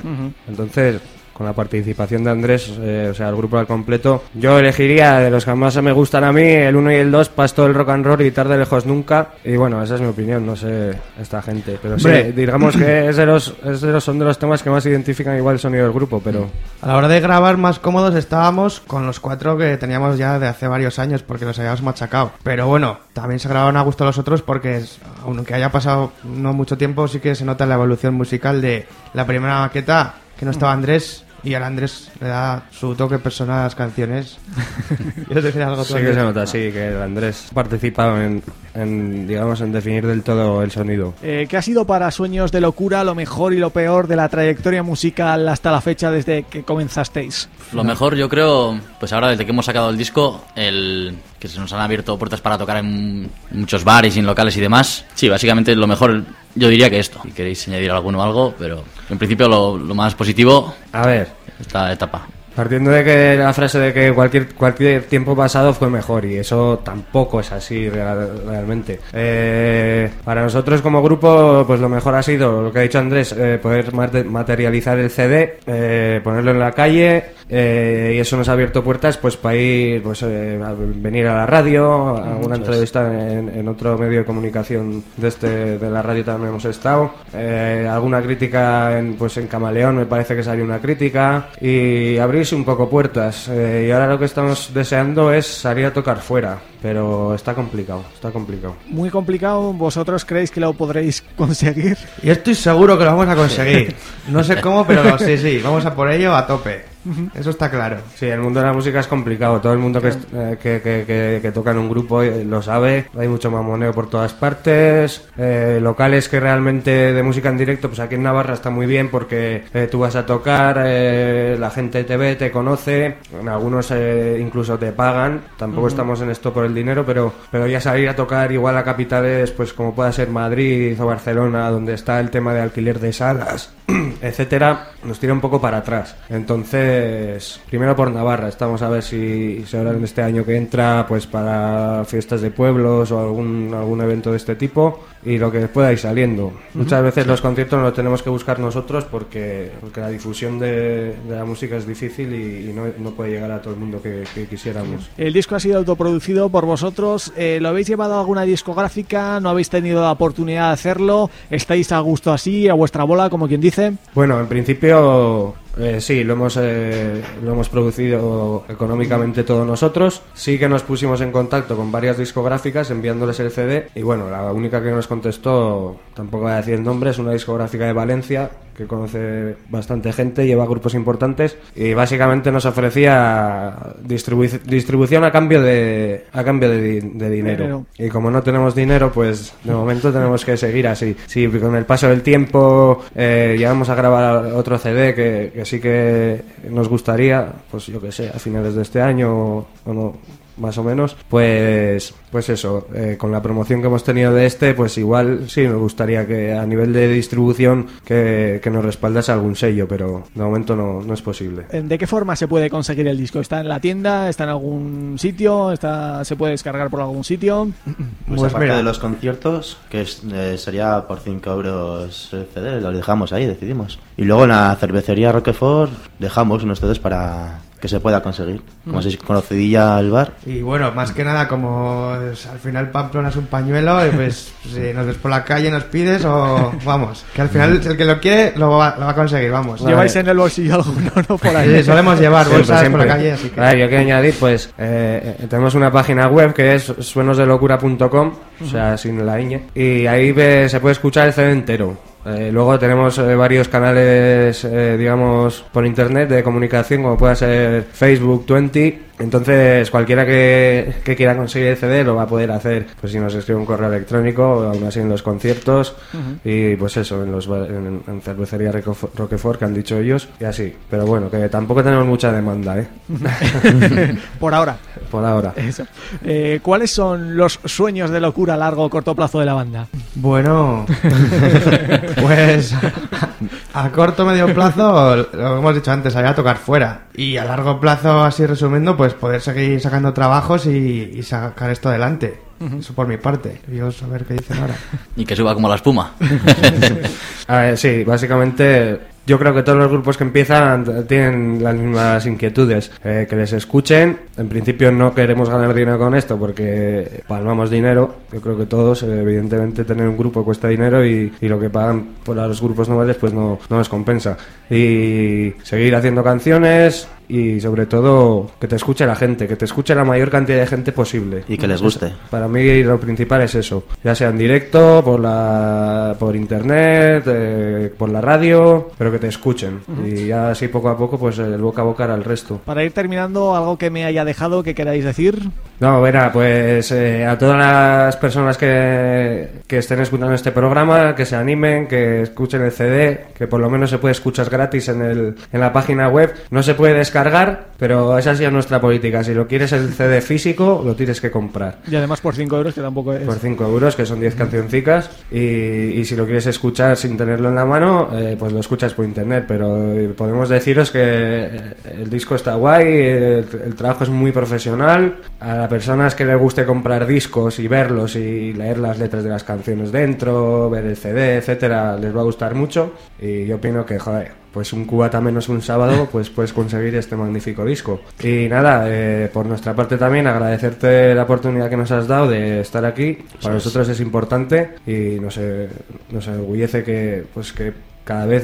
Entonces, con la participación de Andrés, eh, o sea, el grupo al completo, yo elegiría de los que más me gustan a mí, el 1 y el 2, Pasto del Rock and Roll y Tarde Lejos Nunca. Y bueno, esa es mi opinión, no sé esta gente. Pero sí, digamos que [clears throat] es de los, es de los, son de los temas que más identifican igual el sonido del grupo, pero... A la hora de grabar más cómodos estábamos con los cuatro que teníamos ya de hace varios años porque los habíamos machacado. Pero bueno, también se grabaron a gusto los otros porque es- aunque haya pasado no mucho tiempo sí que se nota la evolución musical de la primera maqueta que no estaba Andrés y al Andrés le da su toque personal a las canciones. [laughs] ¿Quieres decir algo tú, Sí que se nota, sí, que el Andrés en, en, digamos, en definir del todo el sonido. Eh, ¿Qué ha sido para Sueños de Locura lo mejor y lo peor de la trayectoria musical hasta la fecha desde que comenzasteis? Lo mejor, yo creo, pues ahora desde que hemos sacado el disco, el que se nos han abierto puertas para tocar en muchos bares y en locales y demás. Sí, básicamente lo mejor, yo diría que esto. Si queréis añadir alguno o algo, pero en principio lo, lo más positivo, A ver, esta etapa. Partiendo de que la frase de que cualquier cualquier tiempo pasado fue mejor y eso tampoco es así real- realmente. Eh, para nosotros como grupo, pues lo mejor ha sido lo que ha dicho Andrés, eh, poder mate- materializar el CD, eh, ponerlo en la calle eh, y eso nos ha abierto puertas pues para ir, pues eh, a venir a la radio, a alguna entrevista en, en otro medio de comunicación de este de la radio también hemos estado. Eh, alguna crítica en, pues en Camaleón me parece que salió una crítica y abrirse un poco puertas. Eh, y ahora lo que estamos deseando es salir a tocar fuera, pero está complicado, está complicado. Muy complicado, ¿vosotros creéis que lo podréis conseguir? Y estoy seguro que lo vamos a conseguir. [laughs] No sé cómo, pero sí, sí, vamos a por ello a tope. Eso está claro. Sí, el mundo de la música es complicado. Todo el mundo que, eh, que, que- toca en un grupo eh, lo sabe. Hay mucho mamoneo por todas partes. Eh, locales que realmente de música en directo, pues aquí en Navarra está muy bien porque eh, tú vas a tocar, la gente te ve, te conoce. En algunos incluso te pagan. Tampoco estamos en esto por el dinero, pero, pero ya salir a tocar igual a capitales, pues como pueda ser Madrid o Barcelona, donde está el tema de alquiler de salas, [clears throat] etcétera, nos tira un poco para atrás. Entonces, primero por Navarra, estamos a ver si, si ahora en este año que entra, pues para fiestas de pueblos o algún, algún evento de este tipo y lo que pueda ir saliendo. Muchas veces los conciertos los tenemos que buscar nosotros porque, porque la difusión de, de la música es difícil y, y no, no puede llegar a todo el mundo que, que quisiéramos. El disco ha sido autoproducido por vosotros. eh, ¿Lo habéis llevado a alguna discográfica? ¿No habéis tenido la oportunidad de hacerlo? ¿Estáis a gusto así, a vuestra bola, como quien dice? Bueno, en principio eh, sí, lo hemos, eh, lo hemos producido económicamente todos nosotros. Sí que nos pusimos en contacto con varias discográficas enviándoles el CD y bueno, la única que nos contestó, tampoco voy a decir el nombre, es una discográfica de Valencia que conoce bastante gente, lleva grupos importantes y básicamente nos ofrecía distribu- distribución a cambio de a cambio de, di- de dinero. Dinero. Y como no tenemos dinero, pues de momento tenemos que seguir así. Si con el paso del tiempo eh, ya vamos a grabar otro CD que, que sí que nos gustaría, pues yo que sé, a finales de este año o no, más o menos, pues pues eso, eh, con la promoción que hemos tenido de este, pues igual sí nos gustaría que a nivel de distribución que, que nos respaldase algún sello, pero de momento no, no es posible. Eh, ¿De qué forma se puede conseguir el disco? ¿Está en la tienda? ¿Está en algún sitio? ¿Está ¿Se puede descargar por algún sitio? [clears throat] Pues, Pues aparte mira. de los conciertos, que es- eh, sería por 5 euros el CD, lo dejamos ahí, decidimos. Y luego en la cervecería Roquefort dejamos unos CDs para que se pueda conseguir. Como si conocidilla al bar. Y bueno, más que nada, como es- al final Pamplona es un pañuelo, y pues [laughs] si nos ves por la calle nos pides o vamos, que al final el que lo quiere lo va, lo va a conseguir, vamos. ¿Lleváis en el bolsillo alguno no, por ahí? Sí, solemos [laughs] llevar Siempre, bolsas por la siempre. calle, así que... A ver, yo quiero añadir, pues, eh, tenemos una página web que es suenosdelocura.com, o sea, sin la ñ, y ahí ve- se puede escuchar el CD entero. Eh, luego tenemos eh, varios canales, eh, digamos, por internet de comunicación, como pueda ser Facebook 20. Entonces, cualquiera que, que quiera conseguir el CD lo va a poder hacer. Pues si nos escribe un correo electrónico, aún así en los conciertos, y pues eso, en, los, ba- en, en cervecería Roquefort, que han dicho ellos, y así. Pero bueno, que tampoco tenemos mucha demanda, ¿eh? [laughs] por ahora. Por ahora. Eso. Eh, ¿Cuáles son los sueños de locura a largo o corto plazo de la banda? Bueno, [laughs] pues a corto medio plazo, lo que hemos dicho antes, salir a tocar fuera. Y a largo plazo, así resumiendo, pues poder seguir sacando trabajos y, y sacar esto adelante. Eso por mi parte. Dios, a ver qué dicen ahora. [laughs] Y que suba como la espuma. [laughs] A ver, sí, básicamente yo creo que todos los grupos que empiezan tienen las mismas inquietudes. Eh, que les escuchen. En principio no queremos ganar dinero con esto porque palmamos dinero. Yo creo que todos, eh, evidentemente, tener un grupo cuesta dinero y, y lo que pagan por a los grupos novales pues no, no les compensa. Y seguir haciendo canciones y sobre todo que te escuche la gente, que te escuche la mayor cantidad de gente posible. Y que les guste. Para mí lo principal es eso, ya sea en directo, por la por internet, eh, por la radio, pero que te escuchen y ya así poco a poco pues el boca a boca hará el resto. Para ir terminando, algo que me haya dejado que queráis decir. No, verá, pues eh, a todas las personas que, que estén escuchando este programa, que se animen, que escuchen el CD, que por lo menos se puede escuchar gratis en, el, en la página web. No se puede descargar, pero esa ha sido nuestra política. Si lo quieres el CD físico, lo tienes que comprar. Y además por 5 euros, que tampoco es... Por 5 euros, que son 10 cancioncicas. Y, y si lo quieres escuchar sin tenerlo en la mano, eh, pues lo escuchas por internet. Pero eh, podemos deciros que el disco está guay, el, el trabajo es muy profesional. A personas que les guste comprar discos y verlos y leer las letras de las canciones dentro, ver el CD, etcétera, les va a gustar mucho. Y yo opino que, joder, pues un cubata menos un sábado, [laughs] pues puedes conseguir este magnífico disco. Y nada, eh, por nuestra parte también agradecerte la oportunidad que nos has dado de estar aquí. Para nosotros es importante y nos, eh, nos enorgullece que, pues que cada vez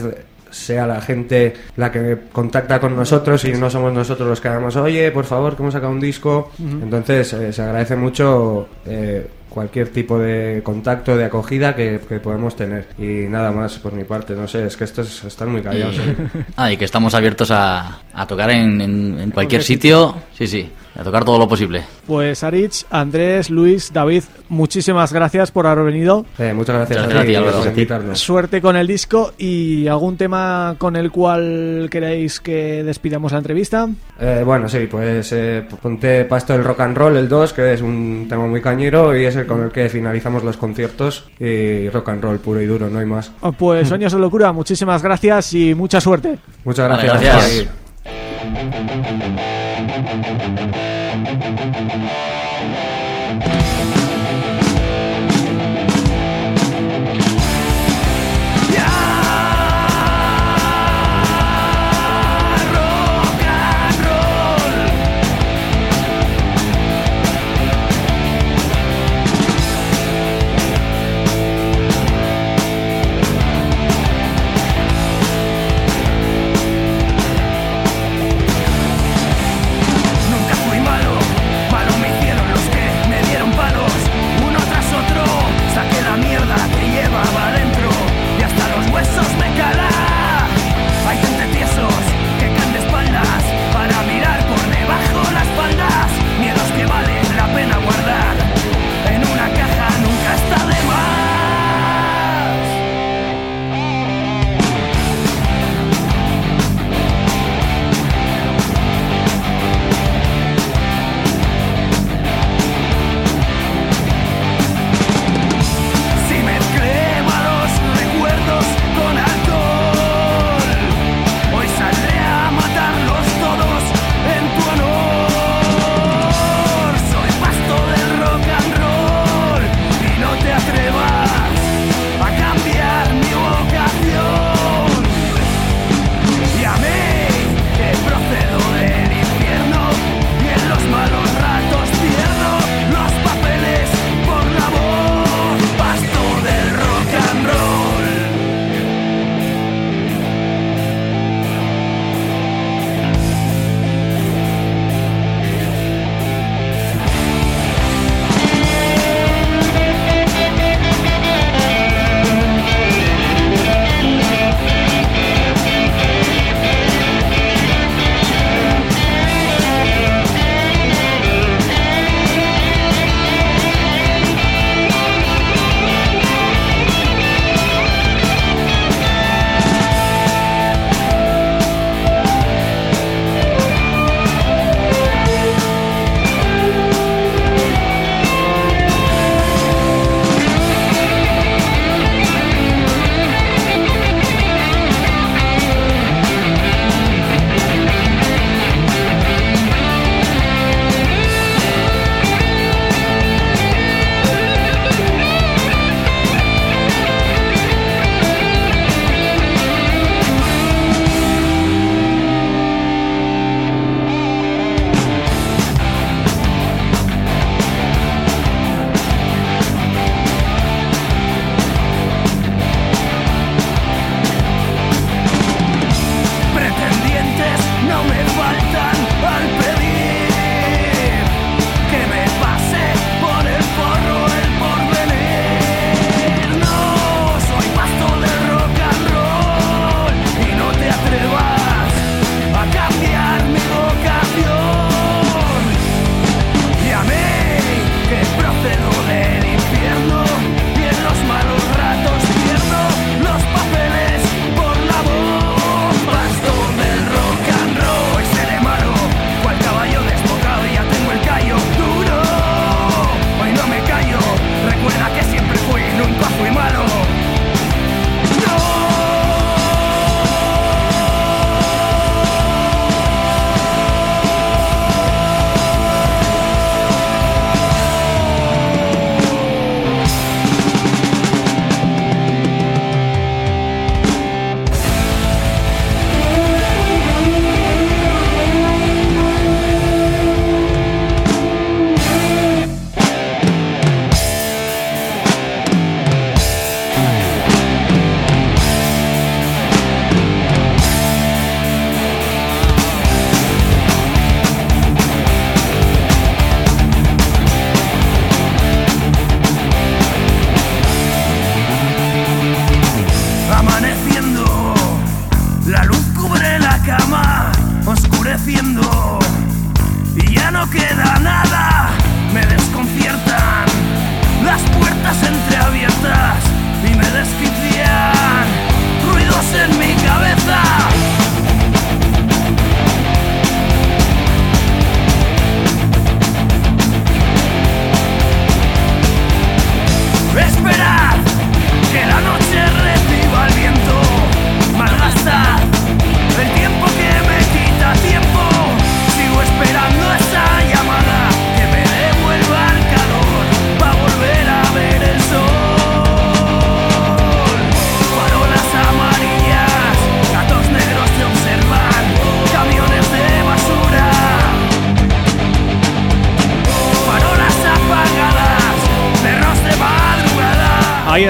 sea la gente la que contacta con nosotros y no somos nosotros los que damos, oye, por favor, que hemos sacado un disco. Entonces eh, se agradece mucho eh, cualquier tipo de contacto, de acogida que, que podemos tener. Y nada más por mi parte, no sé, es que estos están muy callados. [laughs] ¿eh? Ah, y que estamos abiertos a, a tocar en, en- en cualquier sitio. Sí, sí, a tocar todo lo posible. Pues Arich, Andrés, Luis, David, muchísimas gracias por haber venido. Eh, muchas gracias Muchas a ti gracias, por. Suerte con el disco y algún tema con el cual queréis que despidamos la entrevista. Eh, bueno, sí, pues eh, ponte Pasto del Rock and Roll, el 2, que es un tema muy cañero y es el con el que finalizamos los conciertos. Y rock and roll puro y duro, no hay más. Pues [laughs] Sueños de Locura, muchísimas gracias y mucha suerte. Muchas Vale, gracias. Thank you.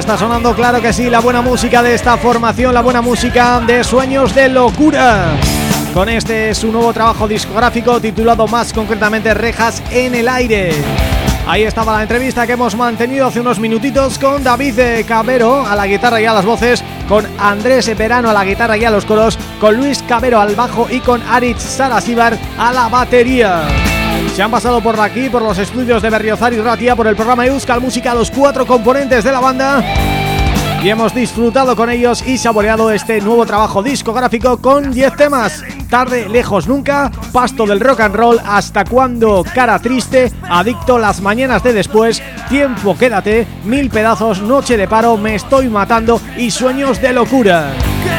Está sonando, claro que sí, la buena música de esta formación, la buena música de Sueños de Locura. Con este su nuevo trabajo discográfico titulado más concretamente Rejas en el Aire. Ahí estaba la entrevista que hemos mantenido hace unos minutitos con David Cabero a la guitarra y a las voces, con Andrés Verano a la guitarra y a los coros, con Luis Cabero al bajo y con Aritz Sarasíbar a la batería. Se han pasado por aquí, por los estudios de Berriozar y Ratia, por el programa Euskal Música, los cuatro componentes de la banda y hemos disfrutado con ellos y saboreado este nuevo trabajo discográfico con 10 temas. Tarde, lejos nunca, Pasto del rock and roll, Hasta cuando, Cara triste, Adicto, Las mañanas de después, Tiempo quédate, Mil pedazos, Noche de paro, Me estoy matando y Sueños de locura.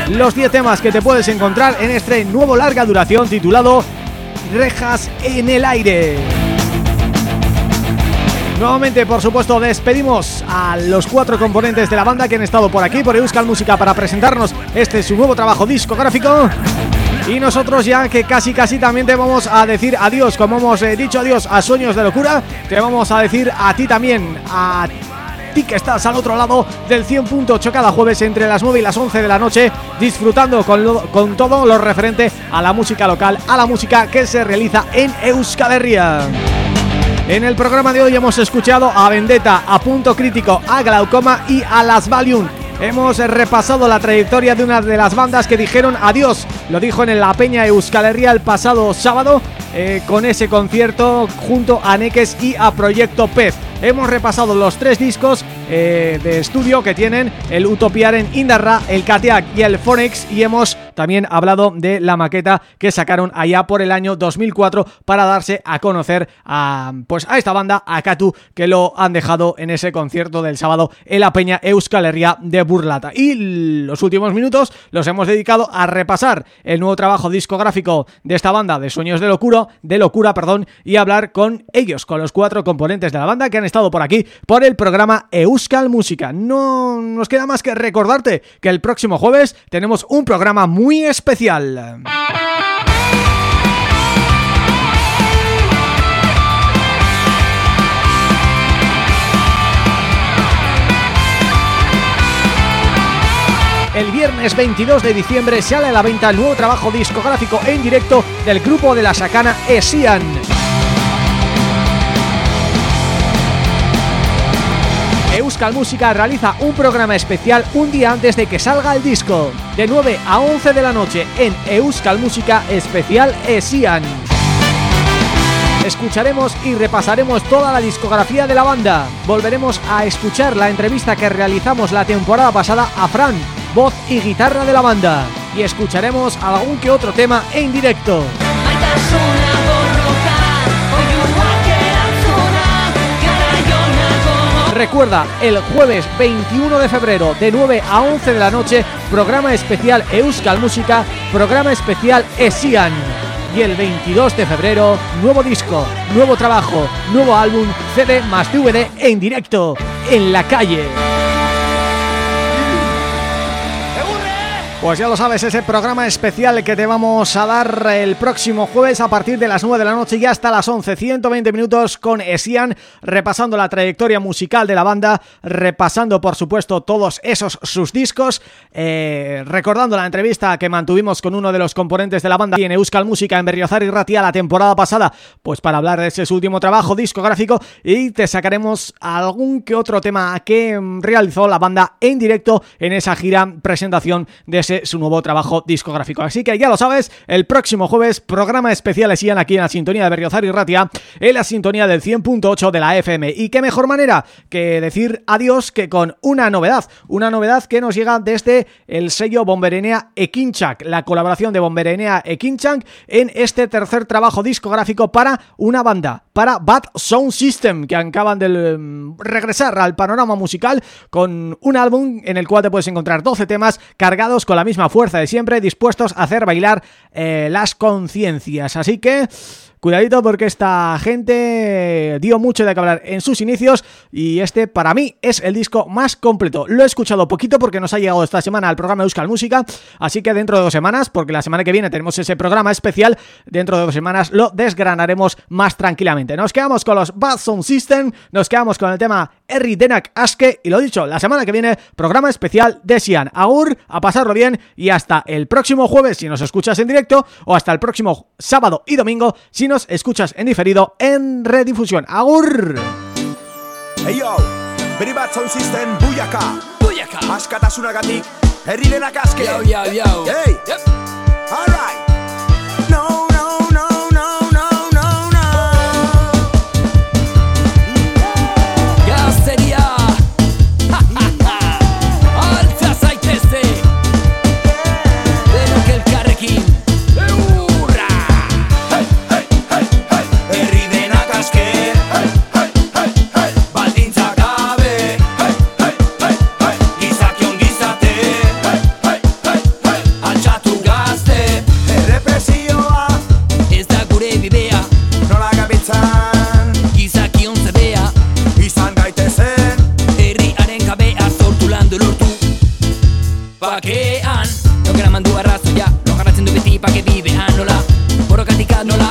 Los 10 temas que te puedes encontrar en este nuevo larga duración titulado Rejas en el aire. Nuevamente, por supuesto, despedimos a los cuatro componentes de la banda que han estado por aquí, por Euskal Música, para presentarnos este su nuevo trabajo discográfico. Y nosotros ya que casi casi también te vamos a decir adiós, como hemos eh, dicho adiós a Sueños de Locura, te vamos a decir a ti también, a ti que estás al otro lado del 100.8 cada jueves entre las 9 y las 11 de la noche, disfrutando con, lo- con todo lo referente a la música local, a la música que se realiza en Euskal Herria. En el programa de hoy hemos escuchado a Vendetta, a Punto Crítico, a Glaucoma y a Las Valium. Hemos repasado la trayectoria de una de las bandas que dijeron adiós. Lo dijo en la Peña Euskal Herria el pasado sábado eh, con ese concierto junto a Neques y a Proyecto Pez. Hemos repasado los tres discos eh, de estudio que tienen el Utopiaren Indarra, el Kateak y el Fonex y hemos también hablado de la maqueta que sacaron allá por el año 2004 para darse a conocer a pues a esta banda, a Katu, que lo han dejado en ese concierto del sábado en la Peña Euskal Herria de Burlata. Y los últimos minutos los hemos dedicado a repasar el nuevo trabajo discográfico de esta banda de Sueños de Locura, de Locura, perdón, y hablar con ellos, con los cuatro componentes de la banda que han estado por aquí por el programa Euskal Música. No nos queda más que recordarte que el próximo jueves tenemos un programa muy especial. El viernes 22 de diciembre sale a la venta el nuevo trabajo discográfico en directo del grupo de la sacana Esian. Euskal Música realiza un programa especial un día antes de que salga el disco, de 9 a 11 de la noche en Euskal Música Especial Esian. Escucharemos y repasaremos toda la discografía de la banda. Volveremos a escuchar la entrevista que realizamos la temporada pasada a Fran, voz y guitarra de la banda. Y escucharemos algún que otro tema en directo. Recuerda, el jueves 21 de febrero de 9 a 11 de la noche, programa especial Euskal Música, programa especial Esian. Y el 22 de febrero, nuevo disco, nuevo trabajo, nuevo álbum, CD más DVD en directo, en la calle. Pues ya lo sabes, ese programa especial que te vamos a dar el próximo jueves a partir de las 9 de la noche y hasta las 11, 120 minutos con Esian, repasando la trayectoria musical de la banda, repasando por supuesto todos esos sus discos, eh, recordando la entrevista que mantuvimos con uno de los componentes de la banda en Euskal Música en Berriozar y Ratia la temporada pasada, pues para hablar de ese último trabajo discográfico y te sacaremos algún que otro tema que realizó la banda en directo en esa gira presentación de su nuevo trabajo discográfico. Así que ya lo sabes, el próximo jueves programa especial Esian aquí en la sintonía de Berriozar y Ratia, en la sintonía del 100.8 de la FM. Y qué mejor manera que decir adiós que con una novedad, una novedad que nos llega desde el sello Bomberenea Ekinchak, la colaboración de Bomberenea Ekinchak en este tercer trabajo discográfico para una banda, para Bad Sound System, que acaban de mm, regresar al panorama musical con un álbum en el cual te puedes encontrar 12 temas cargados con la misma fuerza de siempre, dispuestos a hacer bailar eh, las conciencias. Así que cuidadito porque esta gente dio mucho de que hablar en sus inicios y este para mí es el disco más completo. Lo he escuchado poquito porque nos ha llegado esta semana al programa Euskal Música, así que dentro de dos semanas, porque la semana que viene tenemos ese programa especial, dentro de dos semanas lo desgranaremos más tranquilamente. Nos quedamos con los Bad Sound System, nos quedamos con el tema Erri Denak Aske y lo dicho, la semana que viene programa especial de Sian. Agur, a pasarlo bien y hasta el próximo jueves si nos escuchas en directo o hasta el próximo sábado y domingo si nos escuchas en diferido en redifusión. Agur! Hey yo, bat sound system buyaka Buyaka Askatasunagatik, herri denak aske. Yo, yo, yo Hey. Yep. Alright No, tipa que vive a nola, borrokatik nola,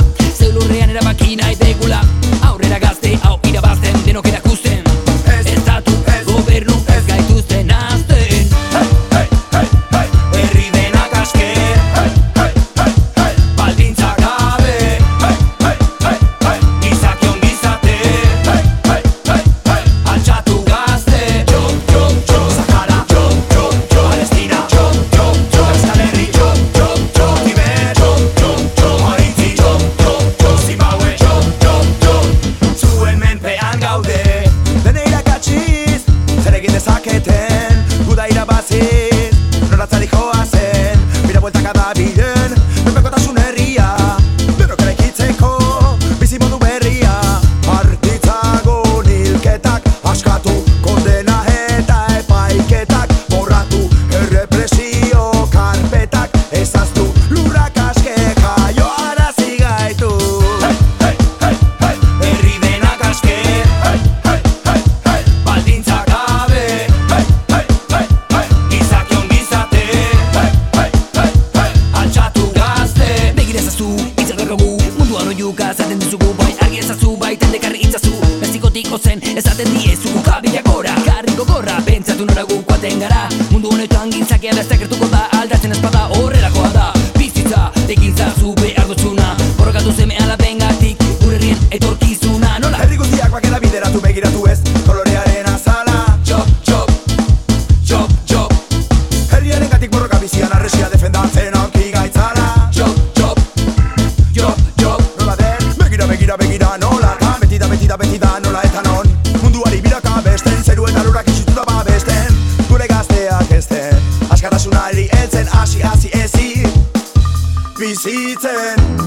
honetan gintzakea bestak gertuko da Aldatzen bizitzen